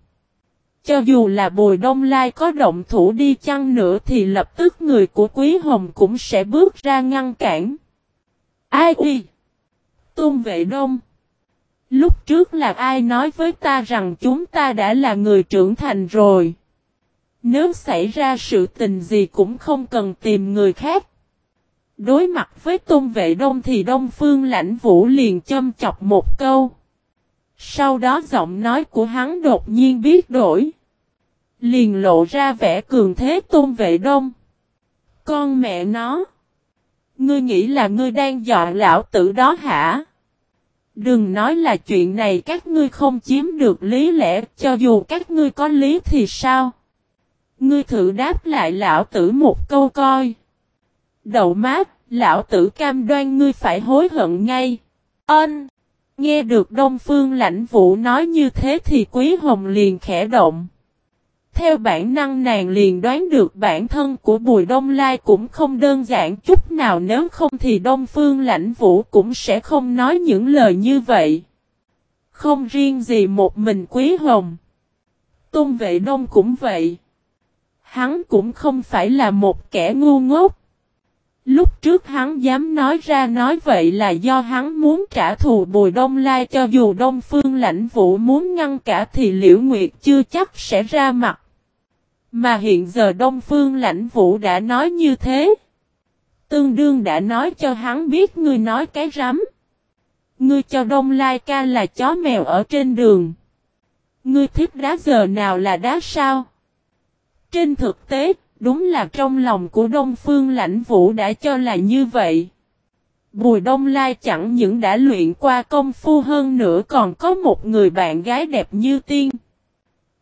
S1: Cho dù là Bùi Đông Lai có động thủ đi chăng nữa thì lập tức người của Quý Hồng cũng sẽ bước ra ngăn cản. Ai uy? Tôn vệ đông. Lúc trước là ai nói với ta rằng chúng ta đã là người trưởng thành rồi. Nếu xảy ra sự tình gì cũng không cần tìm người khác. Đối mặt với tôn vệ đông thì đông phương lãnh vũ liền châm chọc một câu. Sau đó giọng nói của hắn đột nhiên biết đổi. Liền lộ ra vẻ cường thế tôn vệ đông. Con mẹ nó. Ngươi nghĩ là ngươi đang dọa lão tử đó hả? Đừng nói là chuyện này các ngươi không chiếm được lý lẽ, cho dù các ngươi có lý thì sao? Ngươi thử đáp lại lão tử một câu coi. Đậu mát, lão tử cam đoan ngươi phải hối hận ngay. Ân! Nghe được Đông Phương lãnh vũ nói như thế thì Quý Hồng liền khẽ động. Theo bản năng nàng liền đoán được bản thân của Bùi Đông Lai cũng không đơn giản chút nào, nếu không thì Đông Phương lãnh vũ cũng sẽ không nói những lời như vậy. Không riêng gì một mình Quý Hồng. Tôn Vệ Đông cũng vậy. Hắn cũng không phải là một kẻ ngu ngốc. Lúc trước hắn dám nói ra nói vậy là do hắn muốn trả thù Bùi Đông Lai, cho dù Đông Phương lãnh vũ muốn ngăn cả thì Liễu Nguyệt chưa chắc sẽ ra mặt. Mà hiện giờ Đông Phương Lãnh Vũ đã nói như thế. Tương đương đã nói cho hắn biết ngươi nói cái rắm. Ngươi cho Đông Lai ca là chó mèo ở trên đường. Ngươi thích đá giờ nào là đá sao? Trên thực tế, đúng là trong lòng của Đông Phương Lãnh Vũ đã cho là như vậy. Bùi Đông Lai chẳng những đã luyện qua công phu hơn nữa còn có một người bạn gái đẹp như tiên.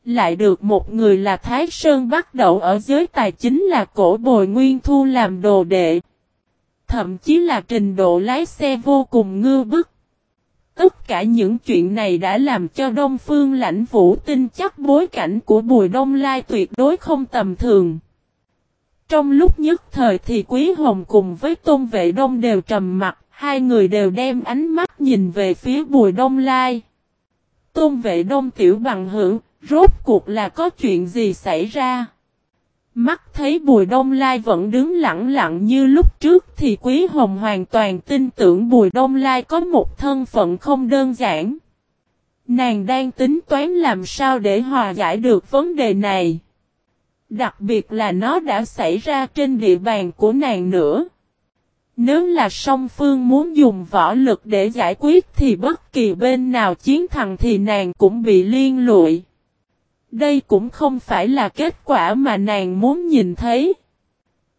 S1: Lại được một người là Thái Sơn bắt đầu ở giới tài chính là cổ bồi nguyên thu làm đồ đệ. Thậm chí là trình độ lái xe vô cùng ngư bức. Tất cả những chuyện này đã làm cho Đông Phương lãnh vũ tin chắc bối cảnh của Bùi Đông Lai tuyệt đối không tầm thường. Trong lúc nhất thời thì Quý Hồng cùng với Tôn Vệ Đông đều trầm mặt, hai người đều đem ánh mắt nhìn về phía Bùi Đông Lai. Tôn Vệ Đông tiểu bằng hữu, Rốt cuộc là có chuyện gì xảy ra? Mắt thấy Bùi Đông Lai vẫn đứng lặng lặng như lúc trước thì Quý Hồng hoàn toàn tin tưởng Bùi Đông Lai có một thân phận không đơn giản. Nàng đang tính toán làm sao để hòa giải được vấn đề này. Đặc biệt là nó đã xảy ra trên địa bàn của nàng nữa. Nếu là song phương muốn dùng võ lực để giải quyết thì bất kỳ bên nào chiến thắng thì nàng cũng bị liên lụy. Đây cũng không phải là kết quả mà nàng muốn nhìn thấy.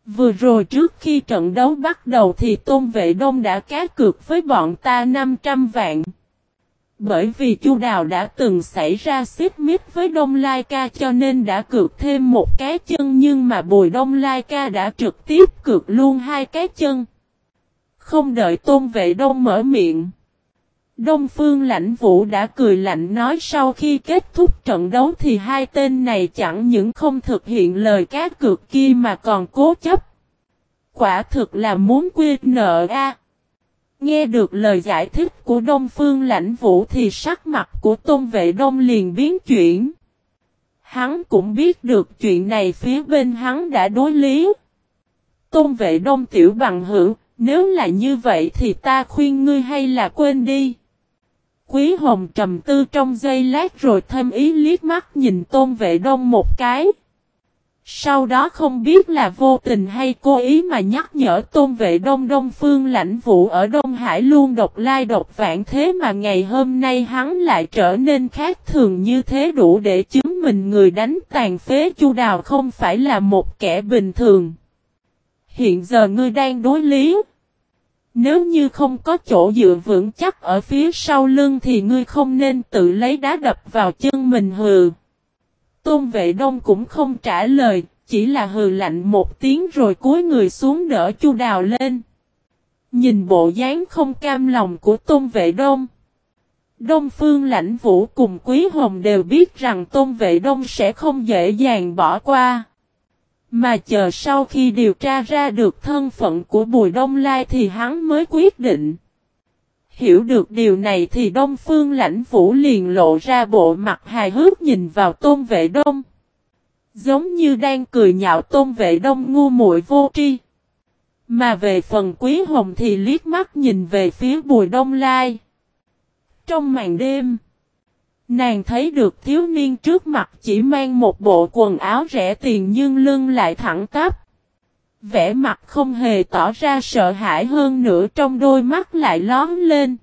S1: Vừa rồi trước khi trận đấu bắt đầu thì Tôn Vệ Đông đã cá cược với bọn ta 500 vạn. Bởi vì Chu Đào đã từng xảy ra xích mít với Đông Lai Ca cho nên đã cược thêm một cái chân nhưng mà Bùi Đông Lai Ca đã trực tiếp cược luôn hai cái chân. Không đợi Tôn Vệ Đông mở miệng. Đông Phương Lãnh Vũ đã cười lạnh nói sau khi kết thúc trận đấu thì hai tên này chẳng những không thực hiện lời cá cược kia mà còn cố chấp. Quả thực là muốn quy nợ a. Nghe được lời giải thích của Đông Phương Lãnh Vũ thì sắc mặt của Tôn Vệ Đông liền biến chuyển. Hắn cũng biết được chuyện này phía bên hắn đã đối lý. Tôn Vệ Đông tiểu bằng hữu, nếu là như vậy thì ta khuyên ngươi hay là quên đi. Quý Hồng trầm tư trong giây lát rồi thêm ý liếc mắt nhìn Tôn Vệ Đông một cái. Sau đó không biết là vô tình hay cố ý mà nhắc nhở tôn vệ đông đông phương lãnh vũ ở Đông Hải luôn độc lai độc vạn thế mà ngày hôm nay hắn lại trở nên khác thường như thế đủ để chứng minh người đánh tàn phế chu đào không phải là một kẻ bình thường. Hiện giờ ngươi đang đối lý. Nếu như không có chỗ dựa vững chắc ở phía sau lưng thì ngươi không nên tự lấy đá đập vào chân mình hừ. Tôn vệ đông cũng không trả lời, chỉ là hừ lạnh một tiếng rồi cúi người xuống đỡ chu đào lên. Nhìn bộ dáng không cam lòng của tôn vệ đông. Đông phương lãnh vũ cùng quý hồng đều biết rằng tôn vệ đông sẽ không dễ dàng bỏ qua. Mà chờ sau khi điều tra ra được thân phận của Bùi Đông Lai thì hắn mới quyết định. Hiểu được điều này thì Đông Phương Lãnh Vũ liền lộ ra bộ mặt hài hước nhìn vào Tôn Vệ Đông. Giống như đang cười nhạo Tôn Vệ Đông ngu muội vô tri. Mà về phần Quý Hồng thì liếc mắt nhìn về phía Bùi Đông Lai. Trong màn đêm, nàng thấy được thiếu niên trước mặt chỉ mang một bộ quần áo rẻ tiền nhưng lưng lại thẳng tắp. Vẻ mặt không hề tỏ ra sợ hãi hơn nữa trong đôi mắt lại lón lên.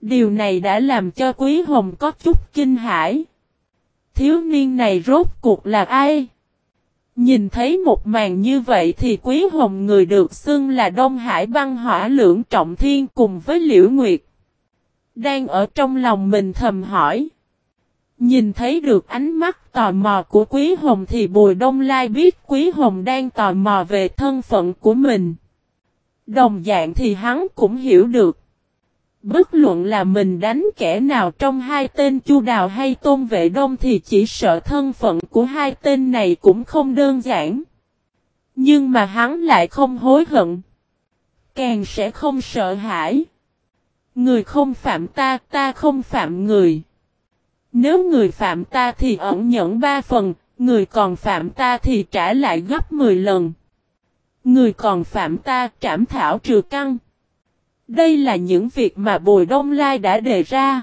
S1: Điều này đã làm cho Quý Hồng có chút kinh hãi. Thiếu niên này rốt cuộc là ai? Nhìn thấy một màn như vậy thì Quý Hồng người được xưng là Đông Hải băng hỏa lưỡng trọng thiên cùng với Liễu Nguyệt. Đang ở trong lòng mình thầm hỏi. Nhìn thấy được ánh mắt tò mò của Quý Hồng thì Bùi Đông Lai biết Quý Hồng đang tò mò về thân phận của mình. Đồng dạng thì hắn cũng hiểu được. Bất luận là mình đánh kẻ nào trong hai tên Chu Đào hay Tôn Vệ Đông thì chỉ sợ thân phận của hai tên này cũng không đơn giản. Nhưng mà hắn lại không hối hận. Càng sẽ không sợ hãi. Người không phạm ta, ta không phạm người. Nếu người phạm ta thì ẩn nhẫn ba phần, người còn phạm ta thì trả lại gấp 10 lần. Người còn phạm ta trảm thảo trừ căng. Đây là những việc mà Bùi Đông Lai đã đề ra.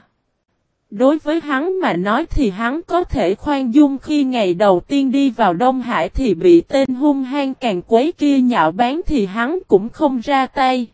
S1: Đối với hắn mà nói thì hắn có thể khoan dung khi ngày đầu tiên đi vào Đông Hải thì bị tên hung hăng càng quấy kia nhạo bán thì hắn cũng không ra tay.